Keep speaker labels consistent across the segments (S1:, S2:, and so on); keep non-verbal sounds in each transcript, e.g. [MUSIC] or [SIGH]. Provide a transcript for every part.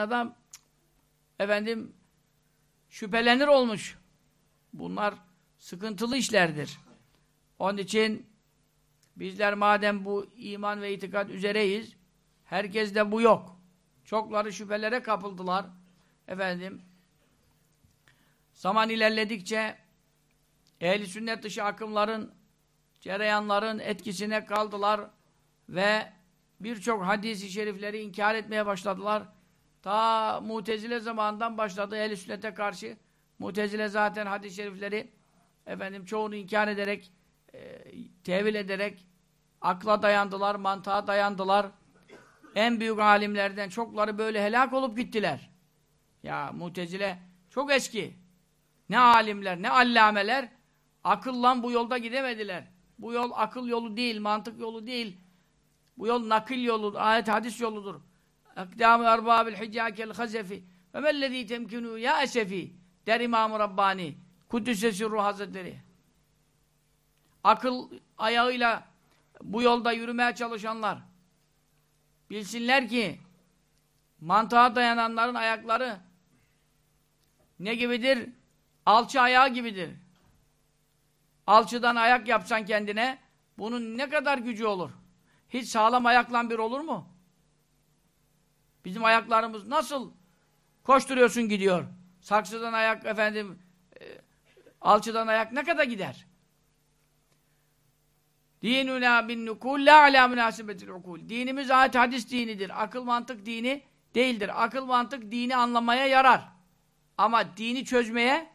S1: adam efendim şüphelenir olmuş. Bunlar sıkıntılı işlerdir. Onun için bizler madem bu iman ve itikat üzereyiz, herkeste bu yok. Çokları şüphelere kapıldılar. Efendim, zaman ilerledikçe ehli sünnet dışı akımların, cereyanların etkisine kaldılar ve birçok hadisi şerifleri inkar etmeye başladılar. Ta Mutezile zamanından başladı ehl sünnete karşı. Mutezile zaten hadis-i şerifleri efendim çoğunu inkar ederek e, tevil ederek akla dayandılar, mantığa dayandılar. En büyük alimlerden çokları böyle helak olup gittiler. Ya Mutezile çok eski. Ne alimler, ne allameler akıllan bu yolda gidemediler. Bu yol akıl yolu değil, mantık yolu değil. Bu yol nakil yolu, ayet hadis yoludur. Akdâmı erbâbil hicâkel hazefi ve mellezî temkinû ya esefi der İmam-ı Rabbani Kuddüs'e sürruh hazretleri. Akıl ayağıyla bu yolda yürümeye çalışanlar bilsinler ki mantığa dayananların ayakları ne gibidir? Alçı ayağı gibidir. Alçıdan ayak yapsan kendine bunun ne kadar gücü olur? Hiç sağlam ayaklan bir olur mu? Bizim ayaklarımız nasıl koşturuyorsun gidiyor. Saksıdan ayak efendim e, alçıdan ayak ne kadar gider? Dinuna bin nukul la ala münasibetil ukul. Dinimiz ayet hadis dinidir. Akıl mantık dini değildir. Akıl mantık dini anlamaya yarar. Ama dini çözmeye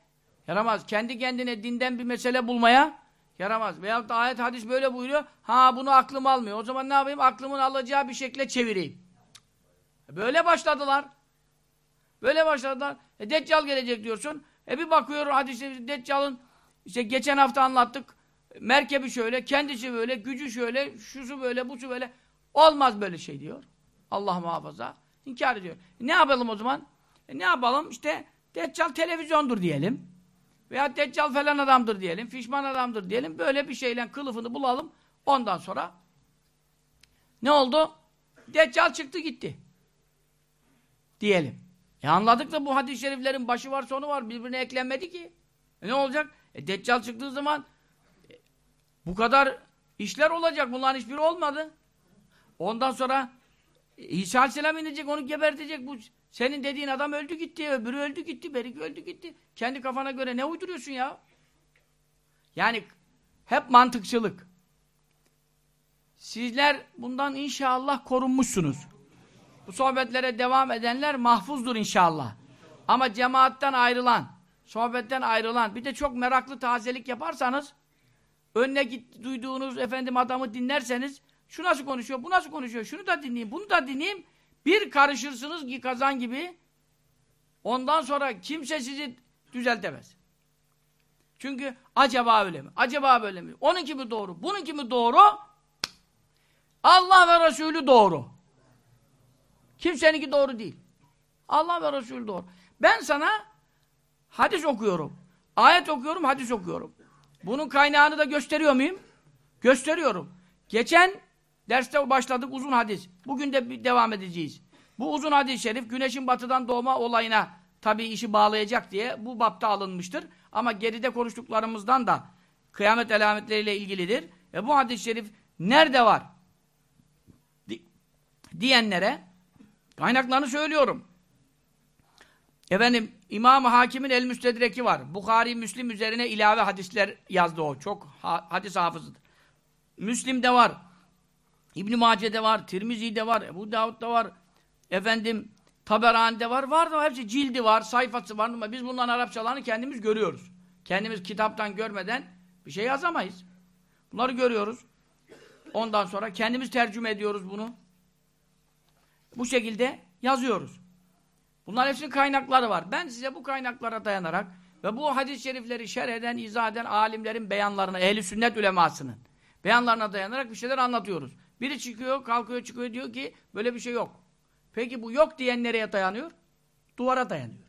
S1: yaramaz. Kendi kendine dinden bir mesele bulmaya yaramaz. Veyahut da ayet hadis böyle buyuruyor. Ha bunu aklım almıyor. O zaman ne yapayım? Aklımın alacağı bir şekilde çevireyim. Böyle başladılar. Böyle başladılar. E, Deccal gelecek diyorsun. E bir bakıyor hadiste Deccal'ın işte geçen hafta anlattık. Merkebi şöyle, kendisi böyle, gücü şöyle, şusu böyle, busu böyle. Olmaz böyle şey diyor. Allah muhafaza. İnkar ediyor. E, ne yapalım o zaman? E, ne yapalım? İşte Deccal televizyondur diyelim. Veya Deccal falan adamdır diyelim. Fişman adamdır diyelim. Böyle bir şeyle kılıfını bulalım. Ondan sonra ne oldu? Deccal çıktı gitti diyelim. E anladık da bu hadis-i şeriflerin başı var sonu var. Birbirine eklenmedi ki. E ne olacak? E Deccal çıktığı zaman e, bu kadar işler olacak. Bunların hiçbiri olmadı. Ondan sonra e, İsa Aleyhisselam inecek, onu gebertecek. Bu senin dediğin adam öldü gitti, öbürü öldü gitti, beriki öldü gitti. Kendi kafana göre ne uyduruyorsun ya? Yani hep mantıkçılık. Sizler bundan inşallah korunmuşsunuz. Bu sohbetlere devam edenler mahfuzdur inşallah. Ama cemaatten ayrılan, sohbetten ayrılan, bir de çok meraklı tazelik yaparsanız, önüne git, duyduğunuz efendim adamı dinlerseniz, şu nasıl konuşuyor, bu nasıl konuşuyor, şunu da dinleyeyim, bunu da dinleyeyim, bir karışırsınız ki kazan gibi, ondan sonra kimse sizi düzeltemez. Çünkü acaba öyle mi, acaba böyle mi, onunki mi doğru, bununki mi doğru, Allah ve Resulü doğru. Kimseninki doğru değil. Allah ve Resulü doğru. Ben sana hadis okuyorum. Ayet okuyorum, hadis okuyorum. Bunun kaynağını da gösteriyor muyum? Gösteriyorum. Geçen derste başladık uzun hadis. Bugün de devam edeceğiz. Bu uzun hadis-i şerif güneşin batıdan doğma olayına tabii işi bağlayacak diye bu bapta alınmıştır. Ama geride konuştuklarımızdan da kıyamet alametleriyle ilgilidir. E bu hadis-i şerif nerede var? Di diyenlere Kaynaklarını söylüyorum. Efendim İmam-ı Hakim'in El Müstedreki var. Bukhari, Müslim üzerine ilave hadisler yazdı o. Çok ha hadis hafızıdır. Müslim'de var. İbn-i Mace'de var. Tirmizi'de var. Ebu Davud'da var. Efendim Taberani'de var. Var da hepsi cildi var, sayfası var. Ama biz bunların Arapçalarını kendimiz görüyoruz. Kendimiz kitaptan görmeden bir şey yazamayız. Bunları görüyoruz. Ondan sonra kendimiz tercüme ediyoruz bunu. Bu şekilde yazıyoruz. Bunlar hepsinin kaynakları var. Ben size bu kaynaklara dayanarak ve bu hadis-i şerifleri şerh eden, izah eden alimlerin beyanlarına, ehli sünnet ulemasının beyanlarına dayanarak bir şeyler anlatıyoruz. Biri çıkıyor, kalkıyor, çıkıyor diyor ki böyle bir şey yok. Peki bu yok diyen nereye dayanıyor? Duvara dayanıyor.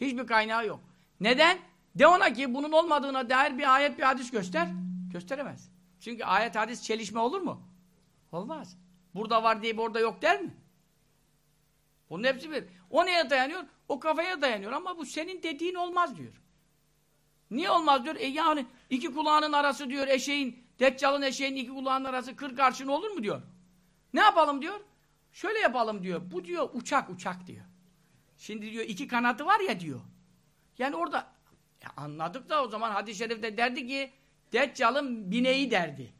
S1: Hiçbir kaynağı yok. Neden? De ona ki bunun olmadığına dair bir ayet, bir hadis göster. Gösteremez. Çünkü ayet, hadis çelişme olur mu? Olmaz. Burada var deyip orada yok der mi? Onun hepsi bir. O neye dayanıyor? O kafaya dayanıyor ama bu senin dediğin olmaz diyor. Niye olmaz diyor? E yani iki kulağının arası diyor eşeğin, deccalın eşeğin iki kulağının arası kırk arşın olur mu diyor. Ne yapalım diyor? Şöyle yapalım diyor. Bu diyor uçak uçak diyor. Şimdi diyor iki kanatı var ya diyor. Yani orada ya anladık da o zaman hadis-i şerifte derdi ki Deccal'ın bineği derdi.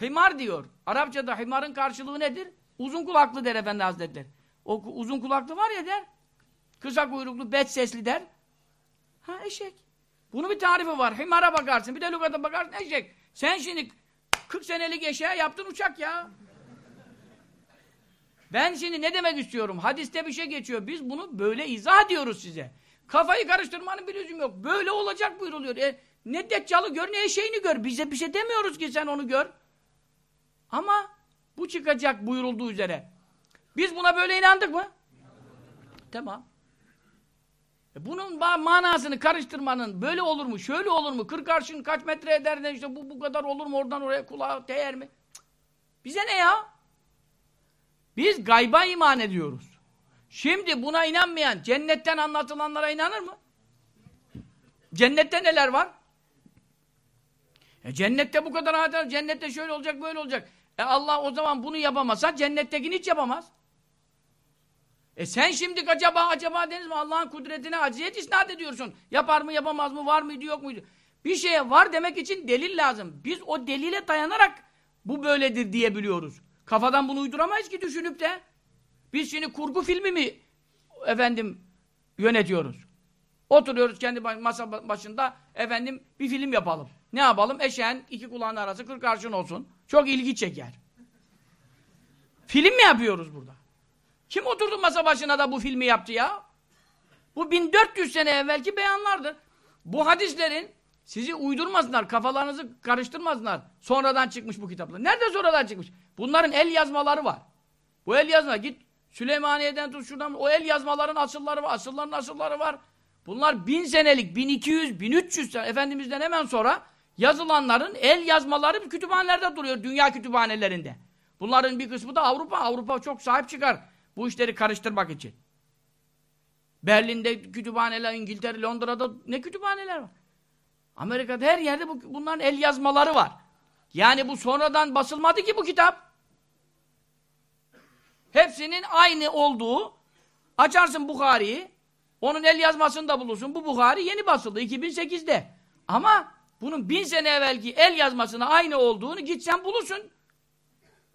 S1: Himar diyor. Arapçada himarın karşılığı nedir? Uzun kulaklı der Efendi Hazretleri. O uzun kulaklı var ya der. Kısa kuyruklu, bet sesli der. Ha eşek. Bunun bir tarifi var. Himara bakarsın, bir de lügata bakarsın eşek. Sen şimdi 40 senelik eşeğe yaptın uçak ya. Ben şimdi ne demek istiyorum? Hadiste bir şey geçiyor. Biz bunu böyle izah ediyoruz size. Kafayı karıştırmanın bir lüzum yok. Böyle olacak buyruluyor. E, ne deccalı gör ne eşeğini gör. Bize bir şey demiyoruz ki sen onu gör. Ama bu çıkacak buyurulduğu üzere. Biz buna böyle inandık mı? Tamam. E bunun manasını karıştırmanın böyle olur mu, şöyle olur mu, kırk arşın kaç metre eder de işte bu bu kadar olur mu, oradan oraya kulağa değer mi? Cık. Bize ne ya? Biz gayba iman ediyoruz. Şimdi buna inanmayan cennetten anlatılanlara inanır mı? Cennette neler var? E cennette bu kadar adet, cennette şöyle olacak, böyle olacak. E Allah o zaman bunu yapamasa cennettekini hiç yapamaz. E sen şimdi acaba acaba deniz mi Allah'ın kudretine aciyet isnat ediyorsun. Yapar mı yapamaz mı var mıydı yok muydu? Bir şeye var demek için delil lazım. Biz o delile dayanarak bu böyledir diyebiliyoruz. Kafadan bunu uyduramayız ki düşünüp de. Biz şimdi kurgu filmi mi efendim yönetiyoruz? Oturuyoruz kendi masa başında efendim bir film yapalım. Ne yapalım? Eşeğin iki kulağın arası kırk arşın olsun. Çok ilgi çeker. Film mi yapıyoruz burada? Kim oturdu masa başına da bu filmi yaptı ya? Bu 1400 sene evvelki beyanlardır. Bu hadislerin sizi uydurmasınlar, kafalarınızı karıştırmasınlar. Sonradan çıkmış bu kitaplar. Nerede sonradan çıkmış? Bunların el yazmaları var. Bu el yazma git Süleymaniye'den tut şuradan o el yazmaların asılları var, asılların asılları var. Bunlar bin senelik, 1200, 1300 sene Efendimiz'den hemen sonra yazılanların el yazmaları kütüphanelerde duruyor, dünya kütüphanelerinde. Bunların bir kısmı da Avrupa. Avrupa çok sahip çıkar bu işleri karıştırmak için. Berlin'de kütüphaneler, İngiltere, Londra'da ne kütüphaneler var? Amerika'da her yerde bu, bunların el yazmaları var. Yani bu sonradan basılmadı ki bu kitap. Hepsinin aynı olduğu, açarsın Bukhari'yi, onun el yazmasını da bulursun. Bu Bukhari yeni basıldı 2008'de. Ama bunun bin sene evvelki el yazmasına aynı olduğunu gitsen bulursun.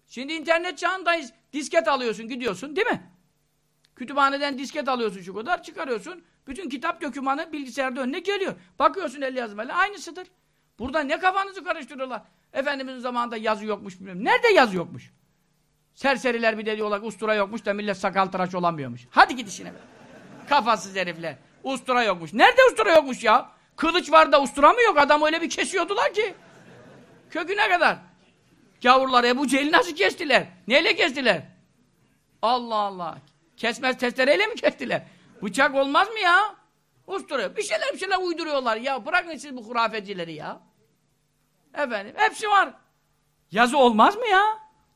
S1: Şimdi internet çağındayız. Disket alıyorsun, gidiyorsun değil mi? Kütüphaneden disket alıyorsun şu kadar, çıkarıyorsun. Bütün kitap dökümanı bilgisayarda önüne geliyor. Bakıyorsun el yazmayla, aynısıdır. Burada ne kafanızı karıştırıyorlar? Efendimizin zamanında yazı yokmuş bilmem. Nerede yazı yokmuş? Serseriler bir de diyorlar ustura yokmuş da millet sakal tıraş olamıyormuş. Hadi git işine be. Kafasız herifler. Ustura yokmuş. Nerede ustura yokmuş ya? Kılıç var da ustura mı yok? Adam öyle bir kesiyordular ki. Köküne kadar. Gavurlar Ebu Cehil'i nasıl kestiler? Neyle kestiler? Allah Allah. Kesmez testereyle mi kestiler? Bıçak olmaz mı ya? Ustura. Bir şeyler bir şeyler uyduruyorlar ya. Bırakın siz bu hurafecileri ya. Efendim hepsi var. Yazı olmaz mı ya?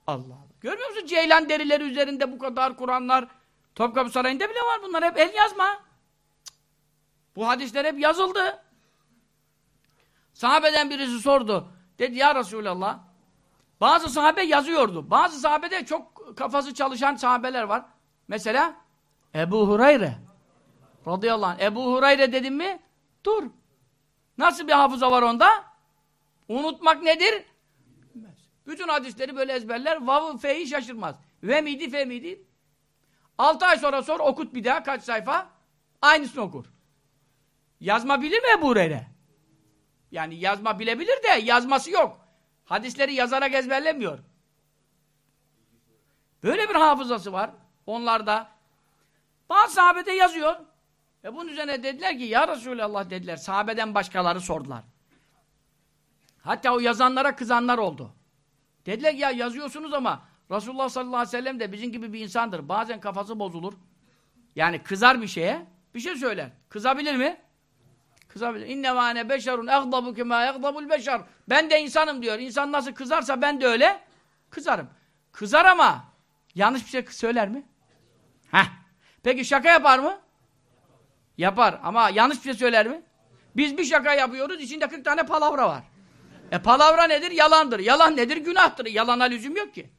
S1: Allah Allah. Görmüyor musun ceylan derileri üzerinde bu kadar Kur'anlar Topkapı Sarayı'nda bile var bunlar hep el yazma. Bu hadisler hep yazıldı. Sahabeden birisi sordu. Dedi ya Resulallah bazı sahabe yazıyordu. Bazı sahabede çok kafası çalışan sahabeler var. Mesela Ebu Hureyre radıyallahu anh. Ebu Hureyre dedim mi? Dur. Nasıl bir hafıza var onda? Unutmak nedir? Bütün hadisleri böyle ezberler. Vav fe'yi şaşırmaz. Ve miydi fe miydi? Altı ay sonra sor okut bir daha kaç sayfa? Aynısını okur. Yazma bilir mi Ebu Hureyre? Yani yazma bilebilir de yazması yok. Hadisleri yazarak ezberlemiyor. Böyle bir hafızası var. Onlarda. Bazı sahabede yazıyor. Ve bunun üzerine dediler ki ya Resulallah dediler. Sahabeden başkaları sordular. Hatta o yazanlara kızanlar oldu. Dediler ya yazıyorsunuz ama Resulullah sallallahu aleyhi ve sellem de bizim gibi bir insandır. Bazen kafası bozulur. Yani kızar bir şeye, bir şey söyler. Kızabilir mi? Kızabilir. İnne vâne beşerun egdabu kemâ egdabul beşer. Ben de insanım diyor. İnsan nasıl kızarsa ben de öyle kızarım. Kızar ama Yanlış bir şey söyler mi? Heh. Peki şaka yapar mı? Yapar. Ama yanlış bir şey söyler mi? Biz bir şaka yapıyoruz, içinde 40 tane palavra var. E palavra nedir? Yalandır. Yalan nedir? Günahtır. Yalana lüzum yok ki.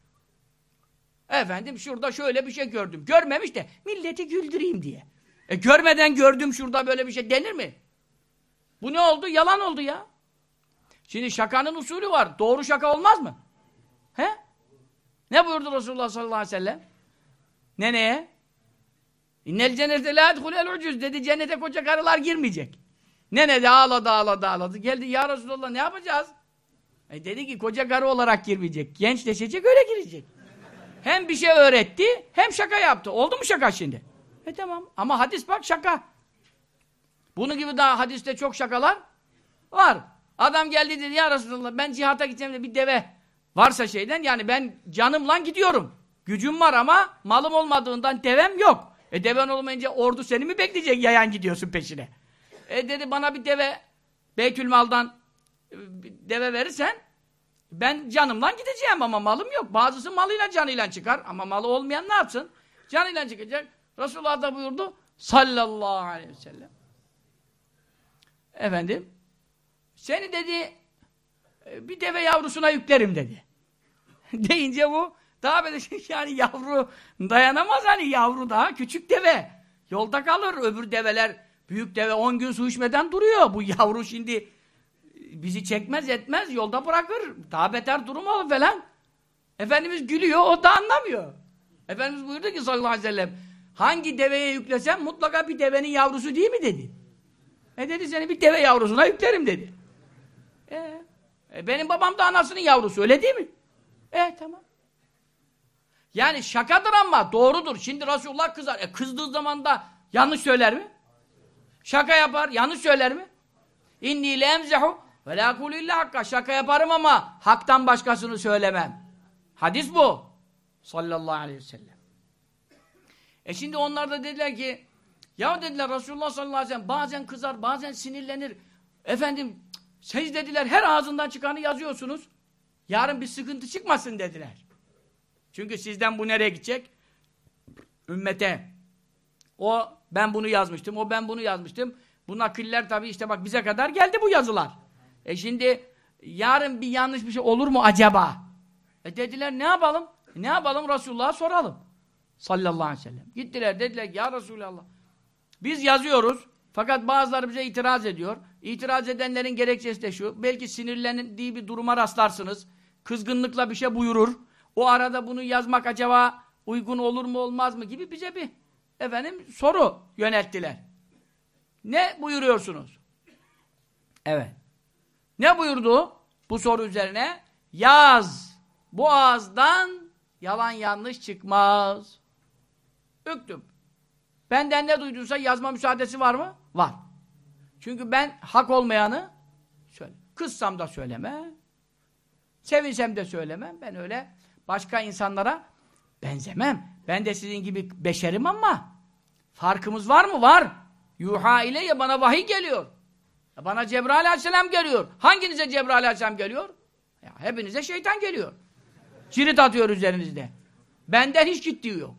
S1: Efendim şurada şöyle bir şey gördüm. Görmemiş de milleti güldüreyim diye. E görmeden gördüm şurada böyle bir şey denir mi? Bu ne oldu? Yalan oldu ya. Şimdi şakanın usulü var. Doğru şaka olmaz mı? He? Ne buyurdu Resulullah sallallahu aleyhi ve sellem? Ne neye? İnnel cennete la edhulel ucuz dedi. Cennete koca karılar girmeyecek. Nene de ağladı ağladı ağladı. Geldi ya Resulullah ne yapacağız? E dedi ki koca karı olarak girmeyecek. Gençleşecek öyle girecek. Hem bir şey öğretti hem şaka yaptı. Oldu mu şaka şimdi? E tamam. Ama hadis bak şaka. Bunun gibi daha hadiste çok şakalar var. Adam geldi dedi ya Resulallah ben cihata gideceğim de bir deve varsa şeyden yani ben canımla gidiyorum. Gücüm var ama malım olmadığından devem yok. E deven olmayınca ordu seni mi bekleyecek yayan gidiyorsun peşine. E dedi bana bir deve Beytülmal'dan e, deve verirsen ben canımla gideceğim ama malım yok. Bazısı malıyla canıyla çıkar ama malı olmayan ne yapsın? Canıyla çıkacak. Resulullah da buyurdu sallallahu aleyhi ve sellem. Efendim seni dedi e, bir deve yavrusuna yüklerim dedi. [LAUGHS] Deyince bu daha böyle şey, [LAUGHS] yani yavru dayanamaz hani yavru daha küçük deve. Yolda kalır öbür develer büyük deve 10 gün su içmeden duruyor. Bu yavru şimdi bizi çekmez etmez yolda bırakır. Daha beter durum olur falan. Efendimiz gülüyor o da anlamıyor. Efendimiz buyurdu ki sallallahu aleyhi ve sellem hangi deveye yüklesem mutlaka bir devenin yavrusu değil mi dedi. E dedi seni bir deve yavrusuna yüklerim dedi. E, e benim babam da anasının yavrusu öyle değil mi? E tamam. Yani şakadır ama doğrudur. Şimdi Resulullah kızar. E kızdığı zaman da yanlış söyler mi? Şaka yapar. Yanlış söyler mi? İnni le emzehu ve la kulu illa hakka. Şaka yaparım ama haktan başkasını söylemem. Hadis bu. Sallallahu aleyhi ve sellem. E şimdi onlar da dediler ki ya dediler Resulullah sallallahu aleyhi ve sellem bazen kızar, bazen sinirlenir. Efendim siz dediler her ağzından çıkanı yazıyorsunuz. Yarın bir sıkıntı çıkmasın dediler. Çünkü sizden bu nereye gidecek? Ümmete. O ben bunu yazmıştım, o ben bunu yazmıştım. Bu nakiller tabii işte bak bize kadar geldi bu yazılar. E şimdi yarın bir yanlış bir şey olur mu acaba? E dediler ne yapalım? E ne yapalım Resulullah'a soralım. Sallallahu aleyhi ve sellem. Gittiler dediler ya Resulallah. Biz yazıyoruz. Fakat bazıları bize itiraz ediyor. İtiraz edenlerin gerekçesi de şu. Belki sinirlendiği bir duruma rastlarsınız. Kızgınlıkla bir şey buyurur. O arada bunu yazmak acaba uygun olur mu olmaz mı gibi bize bir efendim soru yönelttiler. Ne buyuruyorsunuz? Evet. Ne buyurdu bu soru üzerine? Yaz. Bu ağızdan yalan yanlış çıkmaz. Üktüm. Benden ne duyduysa yazma müsaadesi var mı? Var. Çünkü ben hak olmayanı söyle. Kızsam da söyleme. Sevinsem de söylemem. Ben öyle başka insanlara benzemem. Ben de sizin gibi beşerim ama farkımız var mı? Var. Yuha ile ya bana vahiy geliyor. Ya bana Cebrail aleyhisselam geliyor. Hanginize Cebrail aleyhisselam geliyor? Ya hepinize şeytan geliyor. Cirit atıyor üzerinizde. Benden hiç gittiği yok.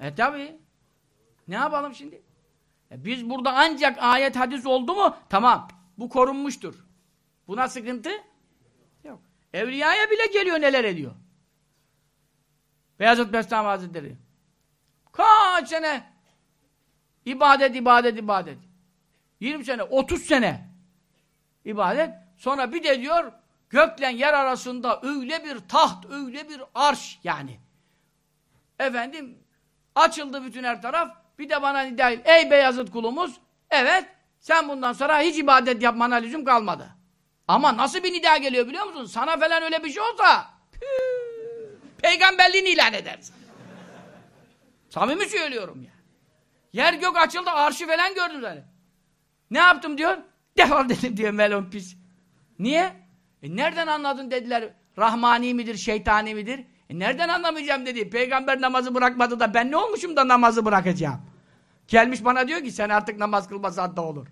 S1: E tabi. Ne yapalım şimdi? E biz burada ancak ayet hadis oldu mu tamam. Bu korunmuştur. Buna sıkıntı yok. Evliyaya bile geliyor neler ediyor. Beyazıt Bestami Hazretleri. Kaç sene ibadet, ibadet, ibadet. 20 sene, 30 sene ibadet. Sonra bir de diyor gökle yer arasında öyle bir taht, öyle bir arş yani. Efendim açıldı bütün her taraf. Bir de bana nida Ey Beyazıt kulumuz evet sen bundan sonra hiç ibadet yapmana lüzum kalmadı. Ama nasıl bir nida geliyor biliyor musun? Sana falan öyle bir şey olsa peygamberliğini ilan edersin. Samimi söylüyorum ya. Yer gök açıldı arşı falan gördüm zaten. Ne yaptım diyor? Defol dedim diyor melon pis. Niye? E nereden anladın dediler. Rahmani midir, şeytani midir? E nereden anlamayacağım dedi. Peygamber namazı bırakmadı da ben ne olmuşum da namazı bırakacağım. Gelmiş bana diyor ki sen artık namaz kılmasan da olur.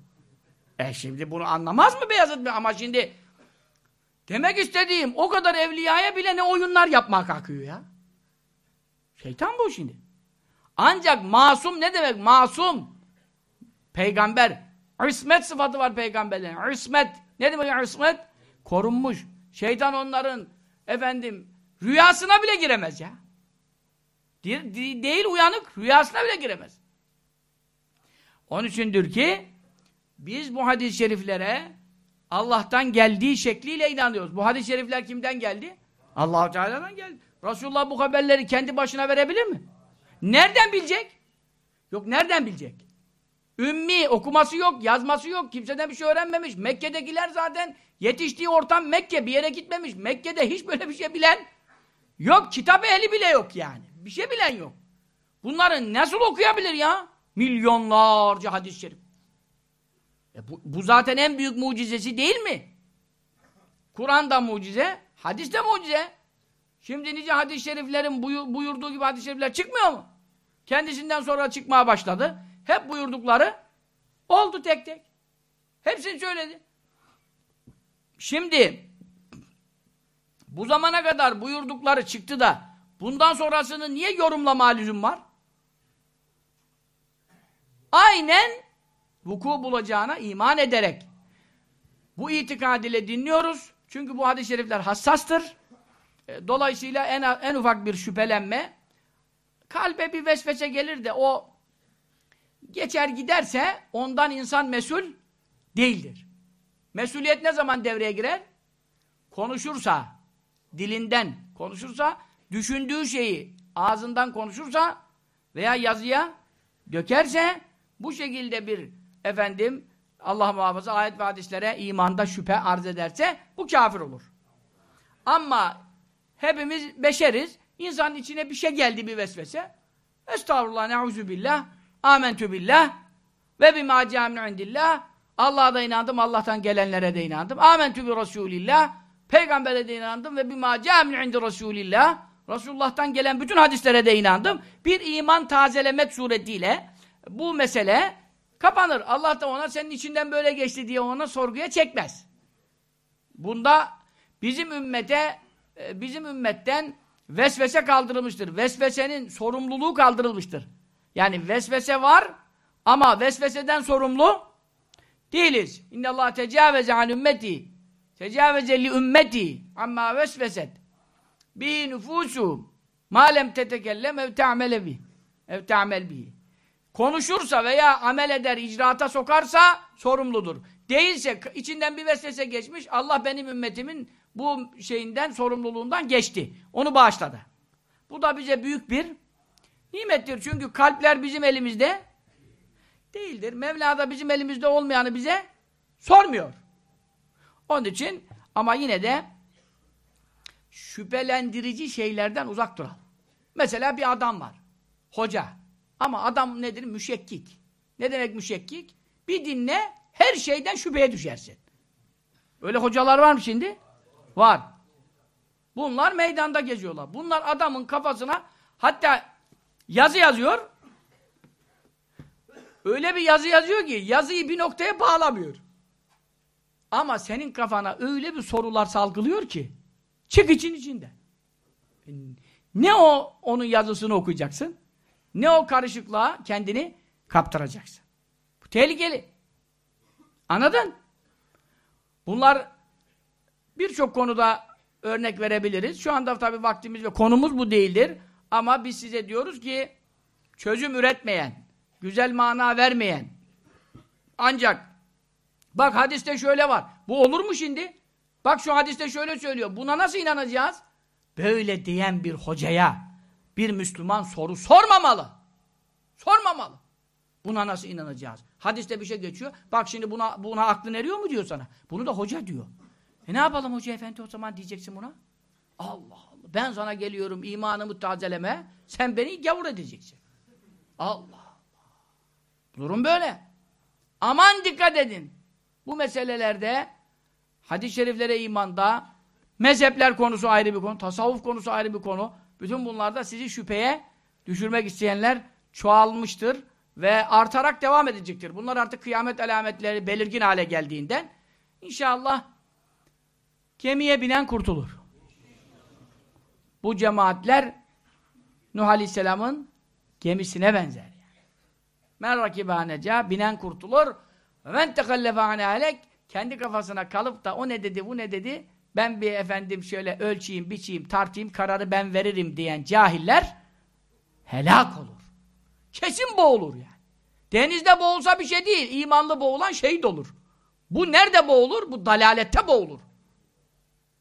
S1: E şimdi bunu anlamaz mı Beyazıt Bey? Ama şimdi demek istediğim o kadar evliyaya bile ne oyunlar yapmak kalkıyor ya. Şeytan bu şimdi. Ancak masum ne demek? Masum. Peygamber. İsmet sıfatı var peygamberlerin. İsmet. Ne demek ismet? Korunmuş. Şeytan onların efendim rüyasına bile giremez ya. Değil, değil uyanık, rüyasına bile giremez. Onun içindir ki biz bu hadis-i şeriflere Allah'tan geldiği şekliyle inanıyoruz. Bu hadis-i şerifler kimden geldi? allah Teala'dan geldi. Resulullah bu haberleri kendi başına verebilir mi? Nereden bilecek? Yok nereden bilecek? Ümmi, okuması yok, yazması yok, kimseden bir şey öğrenmemiş. Mekke'dekiler zaten yetiştiği ortam Mekke, bir yere gitmemiş. Mekke'de hiç böyle bir şey bilen yok, kitap ehli bile yok yani. Bir şey bilen yok. Bunları nasıl okuyabilir ya? Milyonlarca hadis-i şerif. E bu, bu zaten en büyük mucizesi değil mi? Kur'an da mucize, hadis de mucize. Şimdi nice hadis-i şeriflerin buyurduğu gibi hadis-i şerifler çıkmıyor mu? Kendisinden sonra çıkmaya başladı. Hep buyurdukları oldu tek tek. Hepsini söyledi. Şimdi bu zamana kadar buyurdukları çıktı da bundan sonrasını niye yorumlama lüzum var? Aynen vuku bulacağına iman ederek bu itikad ile dinliyoruz. Çünkü bu hadis-i şerifler hassastır. E, dolayısıyla en, en ufak bir şüphelenme kalbe bir vesvese gelir de o geçer giderse ondan insan mesul değildir. Mesuliyet ne zaman devreye girer? Konuşursa, dilinden konuşursa, düşündüğü şeyi ağzından konuşursa veya yazıya dökerse bu şekilde bir efendim Allah muhafaza ayet ve hadislere imanda şüphe arz ederse bu kafir olur. Ama hepimiz beşeriz. İnsanın içine bir şey geldi bir vesvese. Estağfurullah neuzu billah. Amentü billah ve bima cami'u indillah. Allah'a da inandım, Allah'tan gelenlere de inandım. Amentü bi Resulillah. Peygambere de inandım ve bima cami'u indi Resulillah. Resulullah'tan gelen bütün hadislere de inandım. Bir iman tazelemek suretiyle bu mesele kapanır. Allah da ona senin içinden böyle geçti diye ona sorguya çekmez. Bunda bizim ümmete e, bizim ümmetten vesvese kaldırılmıştır. Vesvesenin sorumluluğu kaldırılmıştır. Yani vesvese var ama vesveseden sorumlu değiliz. İnne Allah tecavüze an ümmeti. Tecavüze li ümmeti amma vesveset. Bi nüfusu ma lem tetekellem ev te'amele bi. Ev te'amel bi. Konuşursa veya amel eder, icraata sokarsa sorumludur. Değilse içinden bir vesvese geçmiş, Allah benim ümmetimin bu şeyinden, sorumluluğundan geçti. Onu bağışladı. Bu da bize büyük bir Nimettir çünkü kalpler bizim elimizde değildir. Mevla da bizim elimizde olmayanı bize sormuyor. Onun için ama yine de şüphelendirici şeylerden uzak duralım. Mesela bir adam var. Hoca. Ama adam nedir? Müşekkik. Ne demek müşekkik? Bir dinle her şeyden şüpheye düşersin. Öyle hocalar var mı şimdi? Var. Bunlar meydanda geziyorlar. Bunlar adamın kafasına hatta Yazı yazıyor. Öyle bir yazı yazıyor ki yazıyı bir noktaya bağlamıyor. Ama senin kafana öyle bir sorular salgılıyor ki çık için içinde. Ne o onun yazısını okuyacaksın ne o karışıklığa kendini kaptıracaksın. Bu tehlikeli. Anladın? Bunlar birçok konuda örnek verebiliriz. Şu anda tabii vaktimiz ve konumuz bu değildir. Ama biz size diyoruz ki çözüm üretmeyen, güzel mana vermeyen ancak bak hadiste şöyle var. Bu olur mu şimdi? Bak şu hadiste şöyle söylüyor. Buna nasıl inanacağız? Böyle diyen bir hocaya bir Müslüman soru sormamalı. Sormamalı. Buna nasıl inanacağız? Hadiste bir şey geçiyor. Bak şimdi buna buna aklın eriyor mu diyor sana. Bunu da hoca diyor. E ne yapalım hoca efendi o zaman diyeceksin buna? Allah ben sana geliyorum imanımı tazeleme, sen beni gavur edeceksin. Allah Allah. Durum böyle. Aman dikkat edin. Bu meselelerde hadis-i şeriflere imanda mezhepler konusu ayrı bir konu, tasavvuf konusu ayrı bir konu. Bütün bunlarda sizi şüpheye düşürmek isteyenler çoğalmıştır ve artarak devam edecektir. Bunlar artık kıyamet alametleri belirgin hale geldiğinden inşallah gemiye binen kurtulur bu cemaatler Nuh Aleyhisselam'ın gemisine benzer. Yani. Men rakibaneca binen kurtulur. Men tekallefe kendi kafasına kalıp da o ne dedi bu ne dedi ben bir efendim şöyle ölçeyim biçeyim tartayım kararı ben veririm diyen cahiller helak olur. Kesin boğulur yani. Denizde boğulsa bir şey değil. İmanlı boğulan şehit olur. Bu nerede boğulur? Bu dalalette boğulur.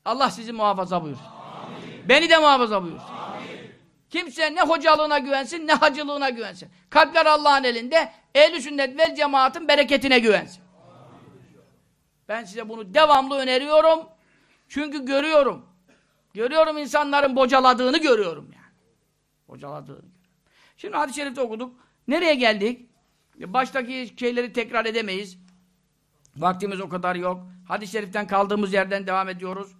S1: Allah sizi muhafaza buyursun. Amin. Beni de muhafaza buyursun. Amin. Kimse ne hocalığına güvensin ne hacılığına güvensin. Kalpler Allah'ın elinde. Ehl-i sünnet vel cemaatin bereketine güvensin. Ben size bunu devamlı öneriyorum. Çünkü görüyorum. Görüyorum insanların bocaladığını görüyorum yani. Bocaladığını. Şimdi hadis-i şerifte okuduk. Nereye geldik? Baştaki şeyleri tekrar edemeyiz. Vaktimiz o kadar yok. Hadis-i şeriften kaldığımız yerden devam ediyoruz.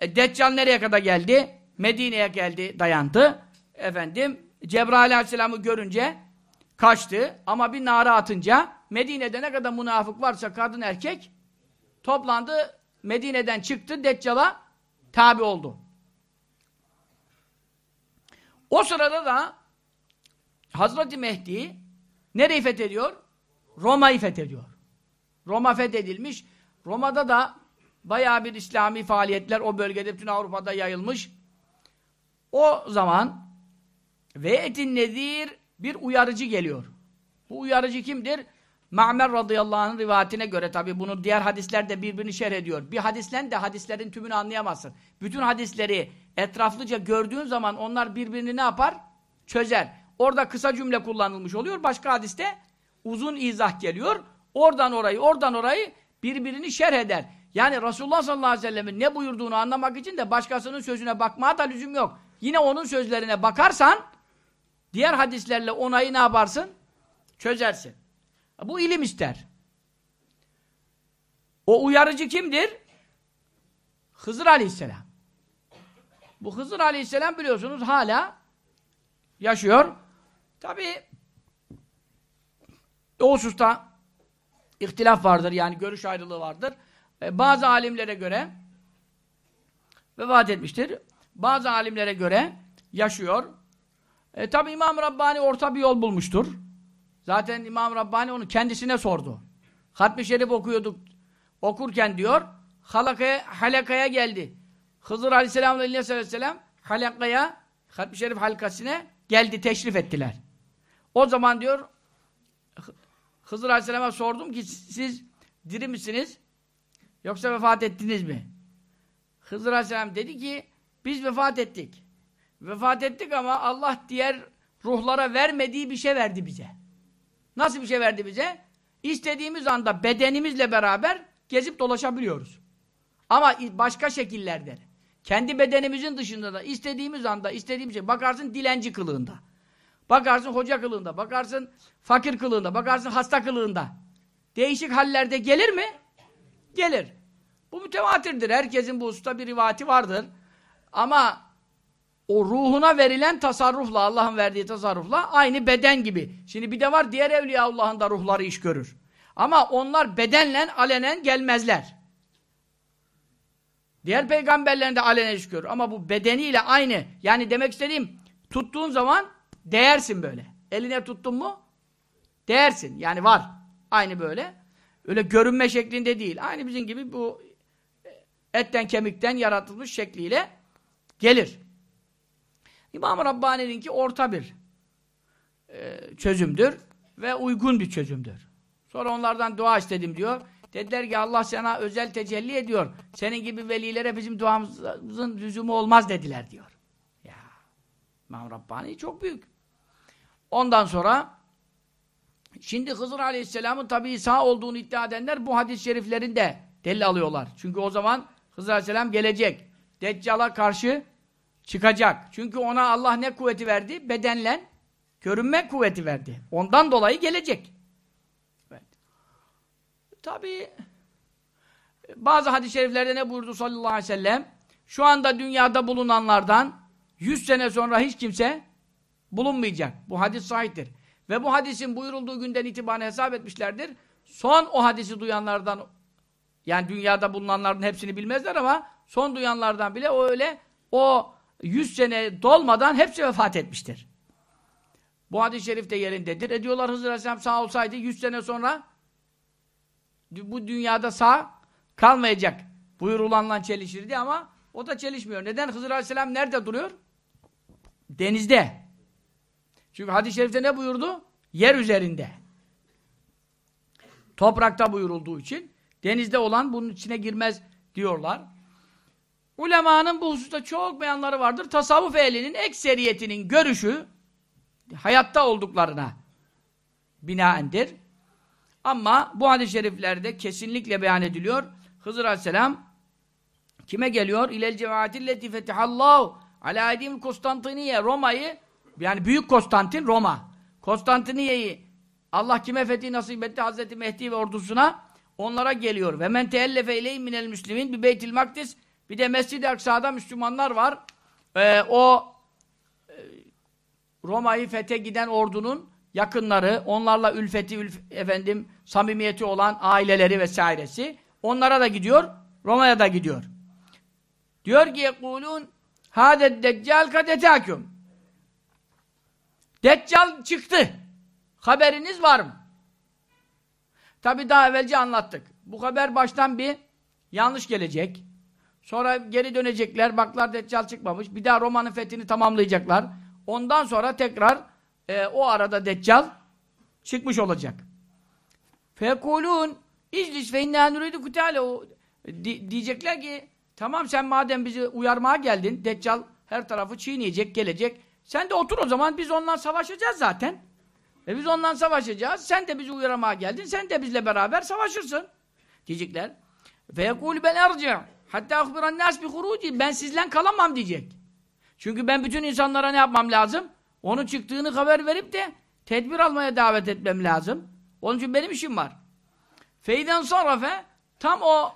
S1: E, Deccal nereye kadar geldi? Medine'ye geldi, dayandı. Efendim, Cebrail aleyhisselamı görünce kaçtı. Ama bir nara atınca Medine'de ne kadar münafık varsa kadın erkek toplandı. Medine'den çıktı, Deccal'a tabi oldu. O sırada da Hazreti Mehdi nereyi fethediyor? Roma'yı fethediyor. Roma fethedilmiş. Roma'da da bayağı bir İslami faaliyetler o bölgede bütün Avrupa'da yayılmış. O zaman ve etin nedir bir uyarıcı geliyor. Bu uyarıcı kimdir? Ma'mer radıyallahu anh'ın rivayetine göre tabi bunu diğer hadisler de birbirini şerh ediyor. Bir hadislen de hadislerin tümünü anlayamazsın. Bütün hadisleri etraflıca gördüğün zaman onlar birbirini ne yapar? Çözer. Orada kısa cümle kullanılmış oluyor. Başka hadiste uzun izah geliyor. Oradan orayı, oradan orayı birbirini şerh eder. Yani Resulullah sallallahu aleyhi ve sellemin ne buyurduğunu anlamak için de başkasının sözüne bakmaya da lüzum yok. Yine onun sözlerine bakarsan diğer hadislerle onayı ne yaparsın? Çözersin. Bu ilim ister. O uyarıcı kimdir? Hızır aleyhisselam. Bu Hızır aleyhisselam biliyorsunuz hala yaşıyor. Tabi o hususta ihtilaf vardır yani görüş ayrılığı vardır. E, bazı alimlere göre vefat etmiştir. Bazı alimlere göre yaşıyor. E, Tabi İmam Rabbani orta bir yol bulmuştur. Zaten İmam Rabbani onu kendisine sordu. Hatmi Şerif okuyorduk. Okurken diyor, halakaya, halakaya geldi. Hızır Aleyhisselam ile İlyas Aleyhisselam halakaya, Hatmi Şerif halkasına geldi, teşrif ettiler. O zaman diyor, Hızır Aleyhisselam'a sordum ki siz diri misiniz? Yoksa vefat ettiniz mi? Hızır Aleyhisselam dedi ki biz vefat ettik. Vefat ettik ama Allah diğer ruhlara vermediği bir şey verdi bize. Nasıl bir şey verdi bize? İstediğimiz anda bedenimizle beraber gezip dolaşabiliyoruz. Ama başka şekillerde. Kendi bedenimizin dışında da istediğimiz anda istediğimiz şey. Bakarsın dilenci kılığında. Bakarsın hoca kılığında. Bakarsın fakir kılığında. Bakarsın hasta kılığında. Değişik hallerde gelir mi? Gelir. Bu mütevatirdir. Herkesin bu usta bir rivati vardır. Ama o ruhuna verilen tasarrufla, Allah'ın verdiği tasarrufla aynı beden gibi. Şimdi bir de var diğer Evliyaullah'ın da ruhları iş görür. Ama onlar bedenle alenen gelmezler. Diğer peygamberlerin de alenen iş görür. Ama bu bedeniyle aynı. Yani demek istediğim tuttuğun zaman değersin böyle. Eline tuttun mu değersin. Yani var. Aynı böyle. Öyle görünme şeklinde değil. Aynı bizim gibi bu etten kemikten yaratılmış şekliyle gelir. İmam-ı Rabbani'ninki orta bir e, çözümdür ve uygun bir çözümdür. Sonra onlardan dua istedim diyor. Dediler ki Allah sana özel tecelli ediyor. Senin gibi velilere bizim duamızın lüzumu olmaz dediler diyor. Ya İmam Rabbani çok büyük. Ondan sonra şimdi Hızır Aleyhisselam'ın tabi sağ olduğunu iddia edenler bu hadis-i şeriflerin de delil alıyorlar. Çünkü o zaman Hızır Aleyhisselam gelecek. Deccal'a karşı çıkacak. Çünkü ona Allah ne kuvveti verdi? Bedenlen görünme kuvveti verdi. Ondan dolayı gelecek. Evet. Tabi bazı hadis-i şeriflerde ne buyurdu sallallahu aleyhi ve sellem? Şu anda dünyada bulunanlardan 100 sene sonra hiç kimse bulunmayacak. Bu hadis sahiptir. Ve bu hadisin buyurulduğu günden itibaren hesap etmişlerdir. Son o hadisi duyanlardan yani dünyada bulunanların hepsini bilmezler ama son duyanlardan bile o öyle o 100 sene dolmadan hepsi vefat etmiştir. Bu hadis-i şerif de yerindedir. E diyorlar Hızır Aleyhisselam sağ olsaydı 100 sene sonra bu dünyada sağ kalmayacak buyurulanla çelişirdi ama o da çelişmiyor. Neden? Hızır Aleyhisselam nerede duruyor? Denizde. Çünkü hadis-i şerifte ne buyurdu? Yer üzerinde. Toprakta buyurulduğu için denizde olan bunun içine girmez diyorlar. Ulemanın bu hususta çok beyanları vardır. Tasavvuf ehlinin ekseriyetinin görüşü hayatta olduklarına binaendir. Ama bu hadis-i şeriflerde kesinlikle beyan ediliyor. Hızır Aleyhisselam kime geliyor? İlel cemaatilleti fetihallahu ala edimil Konstantiniye Roma'yı yani Büyük Konstantin Roma. Konstantiniye'yi Allah kime fethi nasip etti? Hazreti Mehdi ve ordusuna onlara geliyor. Ve men teellefe ileyhim minel müslimin bir Beytil Makdis bir de Mescid-i Aksa'da Müslümanlar var. Ee, o e, Roma'yı fethe giden ordunun yakınları, onlarla ülfeti, ülf, efendim, samimiyeti olan aileleri vesairesi. Onlara da gidiyor, Roma'ya da gidiyor. Diyor ki yekulun hâded deccal kadetâküm. Deccal çıktı. Haberiniz var mı? Tabi daha evvelce anlattık. Bu haber baştan bir yanlış gelecek. Sonra geri dönecekler. Baklar Deccal çıkmamış. Bir daha Roma'nın fethini tamamlayacaklar. Ondan sonra tekrar e, o arada Deccal çıkmış olacak. Fekulun İclis fe inna nuridu kutale diyecekler ki tamam sen madem bizi uyarmaya geldin Deccal her tarafı çiğneyecek gelecek sen de otur o zaman biz ondan savaşacağız zaten. E biz ondan savaşacağız. Sen de bizi uyarmaya geldin. Sen de bizle beraber savaşırsın. Diyecekler. Ve yekûlü ben erci' hatta ahbiran nas bi huruci. Ben sizden kalamam diyecek. Çünkü ben bütün insanlara ne yapmam lazım? Onun çıktığını haber verip de tedbir almaya davet etmem lazım. Onun için benim işim var. Feyden sarrafe tam o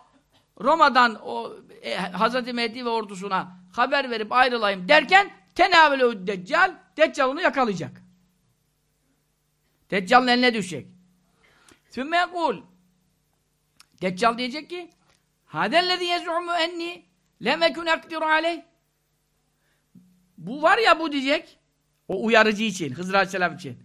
S1: Roma'dan o e, Hazreti Mehdi ve ordusuna haber verip ayrılayım derken tenavülü deccal Deccal onu yakalayacak. Deccal'ın eline düşecek. Sümme yekul Deccal diyecek ki Hadellezî yez'umu enni lem ekun akdiru aleyh Bu var ya bu diyecek o uyarıcı için, Hızır Aleyhisselam için.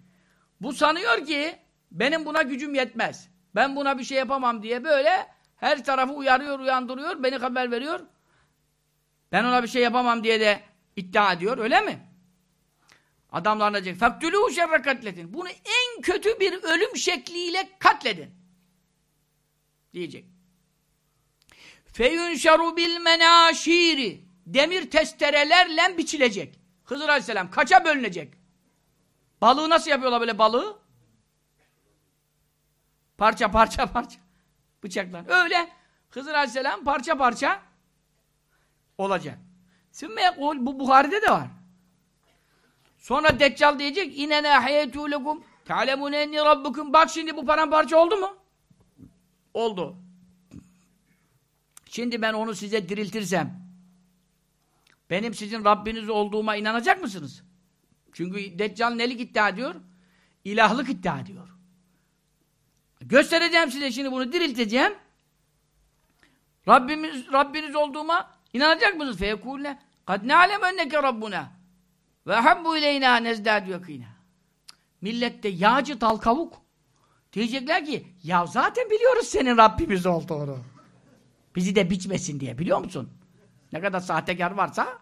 S1: Bu sanıyor ki benim buna gücüm yetmez. Ben buna bir şey yapamam diye böyle her tarafı uyarıyor, uyandırıyor, beni haber veriyor. Ben ona bir şey yapamam diye de iddia ediyor, öyle mi? Adamlarına diyecek, فَقْتُلُوا şerre katledin. Bunu en kötü bir ölüm şekliyle katledin. Diyecek. Feyünşeru bil menaşiri demir testerelerle biçilecek. Hızır Aleyhisselam kaça bölünecek? Balığı nasıl yapıyorlar böyle balığı? Parça parça parça. Bıçaklar. Öyle Hızır Aleyhisselam parça parça olacak. Sümme bu Buhari'de de var. Sonra Deccal diyecek inene hayetûlekum te'alemûne enni rabbukum. Bak şimdi bu paramparça oldu mu? Oldu. Şimdi ben onu size diriltirsem benim sizin Rabbiniz olduğuma inanacak mısınız? Çünkü Deccal nelik iddia ediyor? İlahlık iddia ediyor. Göstereceğim size şimdi bunu dirilteceğim. Rabbimiz Rabbiniz olduğuma inanacak mısınız? Feyekulne kad ne'alem enneke rabbuna ve habbu ileyna nezdâdü yakînâ. Millette yağcı dal kavuk. Diyecekler ki ya zaten biliyoruz senin Rabbimiz olduğunu. Bizi de biçmesin diye biliyor musun? Ne kadar sahtekar varsa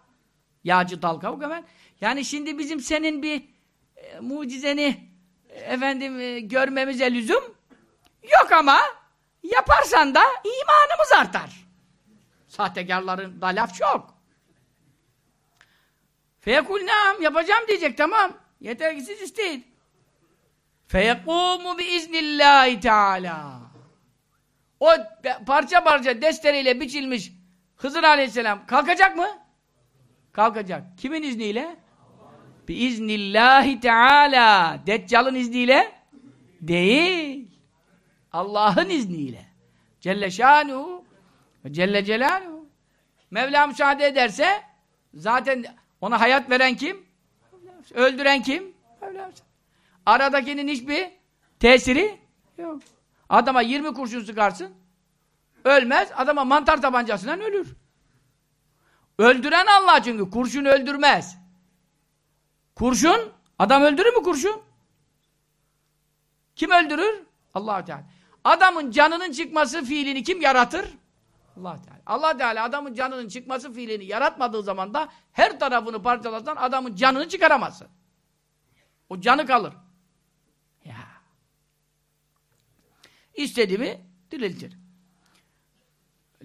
S1: yağcı dal kavuk hemen. Yani şimdi bizim senin bir e, mucizeni efendim e, görmemize lüzum yok ama yaparsan da imanımız artar. Sahtekarların da laf çok. Feyekul naam yapacağım diyecek tamam. Yeter ki siz isteyin. Feyekumu biiznillahi teala. O parça parça destereyle biçilmiş Hızır aleyhisselam kalkacak mı? Kalkacak. Kimin izniyle? Biiznillahi teala. Deccal'ın izniyle? Değil. Allah'ın izniyle. Celle şanuhu ve Celle celaluhu. Mevla müsaade ederse zaten ona hayat veren kim? Öldüren kim? Aradakinin hiçbir tesiri yok. Adama 20 kurşun sıkarsın. Ölmez. Adama mantar tabancasından ölür. Öldüren Allah çünkü. Kurşun öldürmez. Kurşun, adam öldürür mü kurşun? Kim öldürür? allah Teala. Adamın canının çıkması fiilini kim yaratır? allah Teala. allah Teala adamın canının çıkması fiilini yaratmadığı zaman da her tarafını parçalasan adamın canını çıkaramazsın. O canı kalır. Ya. İstediğimi diriltir.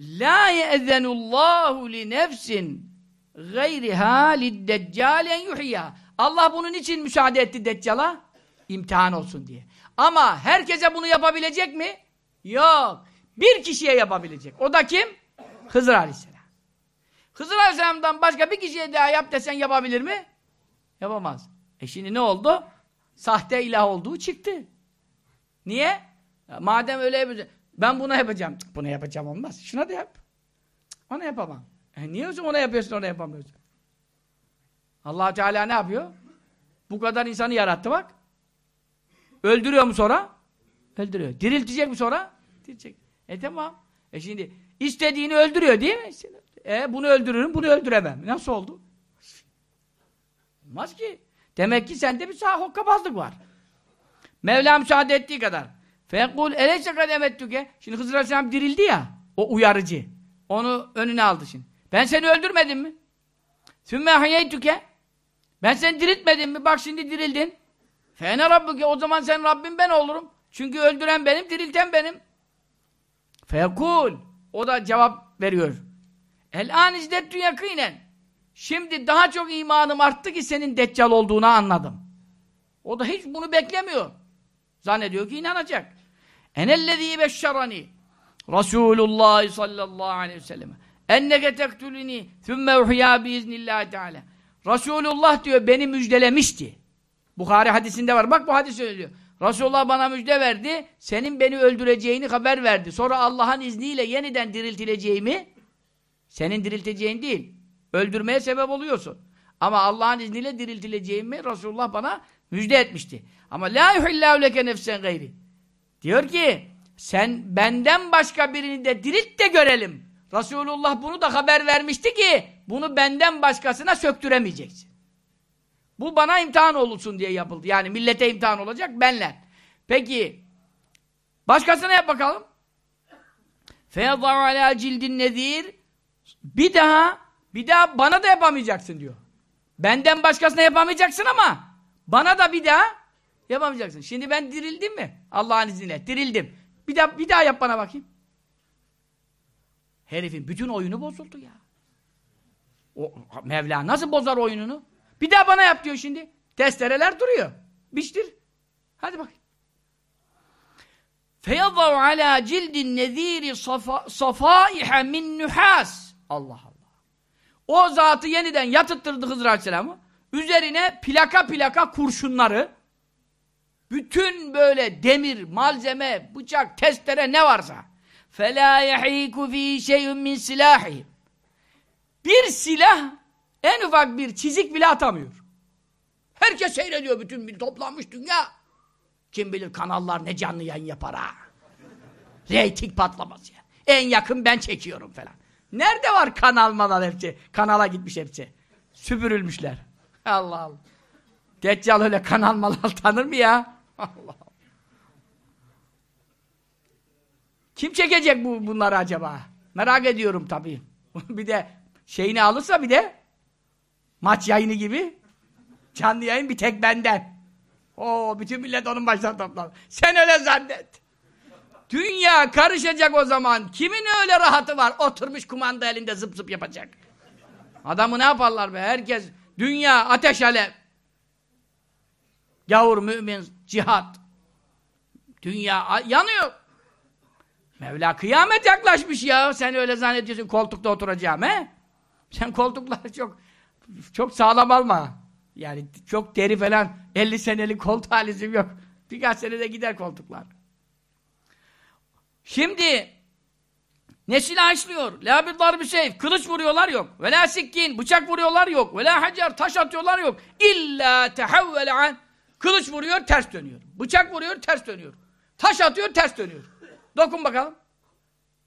S1: La ye'zenullahu li nefsin gayriha liddeccalen yuhya. Allah bunun için müsaade etti Deccal'a? İmtihan olsun diye. Ama herkese bunu yapabilecek mi? Yok. Bir kişiye yapabilecek. O da kim? Hızır Aleyhisselam. Hızır Aleyhisselam'dan başka bir kişiye daha yap desen yapabilir mi? Yapamaz. E şimdi ne oldu? Sahte ilah olduğu çıktı. Niye? Madem öyle. Ben buna yapacağım. Cık, buna yapacağım olmaz. Şuna da yap. Ona yapamam. E niye zaman ona yapıyorsun ona yapamıyorsun? allah Teala ne yapıyor? Bu kadar insanı yarattı bak. Öldürüyor mu sonra? Öldürüyor. Diriltecek mi sonra? Diriltecek. E tamam. E şimdi istediğini öldürüyor değil mi? E bunu öldürürüm, bunu öldüremem. Nasıl oldu? Olmaz ki. Demek ki sende bir sağ hokkabazlık var. Mevla müsaade ettiği kadar. Fekul eleyse kademettüke. Şimdi Hızır Aleyhisselam dirildi ya. O uyarıcı. Onu önüne aldı şimdi. Ben seni öldürmedim mi? Sümme hayyeytüke. Ben seni diriltmedim mi? Bak şimdi dirildin. Fene rabbuke. O zaman sen Rabbim ben olurum. Çünkü öldüren benim, dirilten benim. Fekul. O da cevap veriyor. El an izdettü yakinen. Şimdi daha çok imanım arttı ki senin deccal olduğunu anladım. O da hiç bunu beklemiyor. Zannediyor ki inanacak. Enellezî beşşerani Resulullah sallallahu aleyhi ve sellem enneke tektulini thümme uhya biiznillâhi teâlâ Resulullah diyor beni müjdelemişti. Bukhari hadisinde var. Bak bu hadis söylüyor. Resulullah bana müjde verdi. Senin beni öldüreceğini haber verdi. Sonra Allah'ın izniyle yeniden diriltileceğimi senin dirilteceğin değil. Öldürmeye sebep oluyorsun. Ama Allah'ın izniyle diriltileceğimi Resulullah bana müjde etmişti. Ama la yuhillahu leke nefsen gayri. Diyor ki sen benden başka birini de dirilt de görelim. Resulullah bunu da haber vermişti ki bunu benden başkasına söktüremeyeceksin. Bu bana imtihan olsun diye yapıldı. Yani millete imtihan olacak benle. Peki başkasına yap bakalım. فَيَضَعُ عَلَى cildin nedir? Bir daha bir daha bana da yapamayacaksın diyor. Benden başkasına yapamayacaksın ama bana da bir daha Yapamayacaksın. Şimdi ben dirildim mi? Allah'ın izniyle dirildim. Bir daha, bir daha yap bana bakayım. Herifin bütün oyunu bozuldu ya. O, Mevla nasıl bozar oyununu? Bir daha bana yap diyor şimdi. Testereler duruyor. Biçtir. Hadi bak. Feyadav ala cildin neziri safaiha min nuhas. Allah Allah. O zatı yeniden yatırttırdı Hızır Aleyhisselam'ı. Üzerine plaka plaka kurşunları bütün böyle demir, malzeme, bıçak, testere ne varsa فَلَا يَح۪يكُ ف۪ي شَيْءٌ مِنْ سِلَاحِهِمْ Bir silah en ufak bir çizik bile atamıyor. Herkes seyrediyor bütün bir toplanmış dünya. Kim bilir kanallar ne canlı yayın yapar ha. Reyting patlaması ya. En yakın ben çekiyorum falan. Nerede var kanal manal hepsi? Kanala gitmiş hepsi. Süpürülmüşler. [LAUGHS] Allah Allah. Deccal öyle kanal malal tanır mı ya? Allah [LAUGHS] Kim çekecek bu bunları acaba? Merak ediyorum tabii. [LAUGHS] bir de şeyini alırsa bir de maç yayını gibi canlı yayın bir tek benden. O bütün millet onun başına toplanır. Sen öyle zannet. Dünya karışacak o zaman. Kimin öyle rahatı var? Oturmuş kumanda elinde zıp zıp yapacak. Adamı ne yaparlar be? Herkes dünya ateş alev. Gavur, mümin, cihat. Dünya yanıyor. Mevla kıyamet yaklaşmış ya. Sen öyle zannediyorsun koltukta oturacağım he? Sen koltukları çok çok sağlam alma. Yani çok deri falan 50 senelik koltuğa lüzum yok. Birkaç senede gider koltuklar. Şimdi ne silah işliyor? La bir seyf. Kılıç vuruyorlar yok. Ve la sikkin. Bıçak vuruyorlar yok. Ve la hacer. Taş atıyorlar yok. İlla tehevvele an. Kılıç vuruyor ters dönüyor. Bıçak vuruyor ters dönüyor. Taş atıyor ters dönüyor. Dokun bakalım.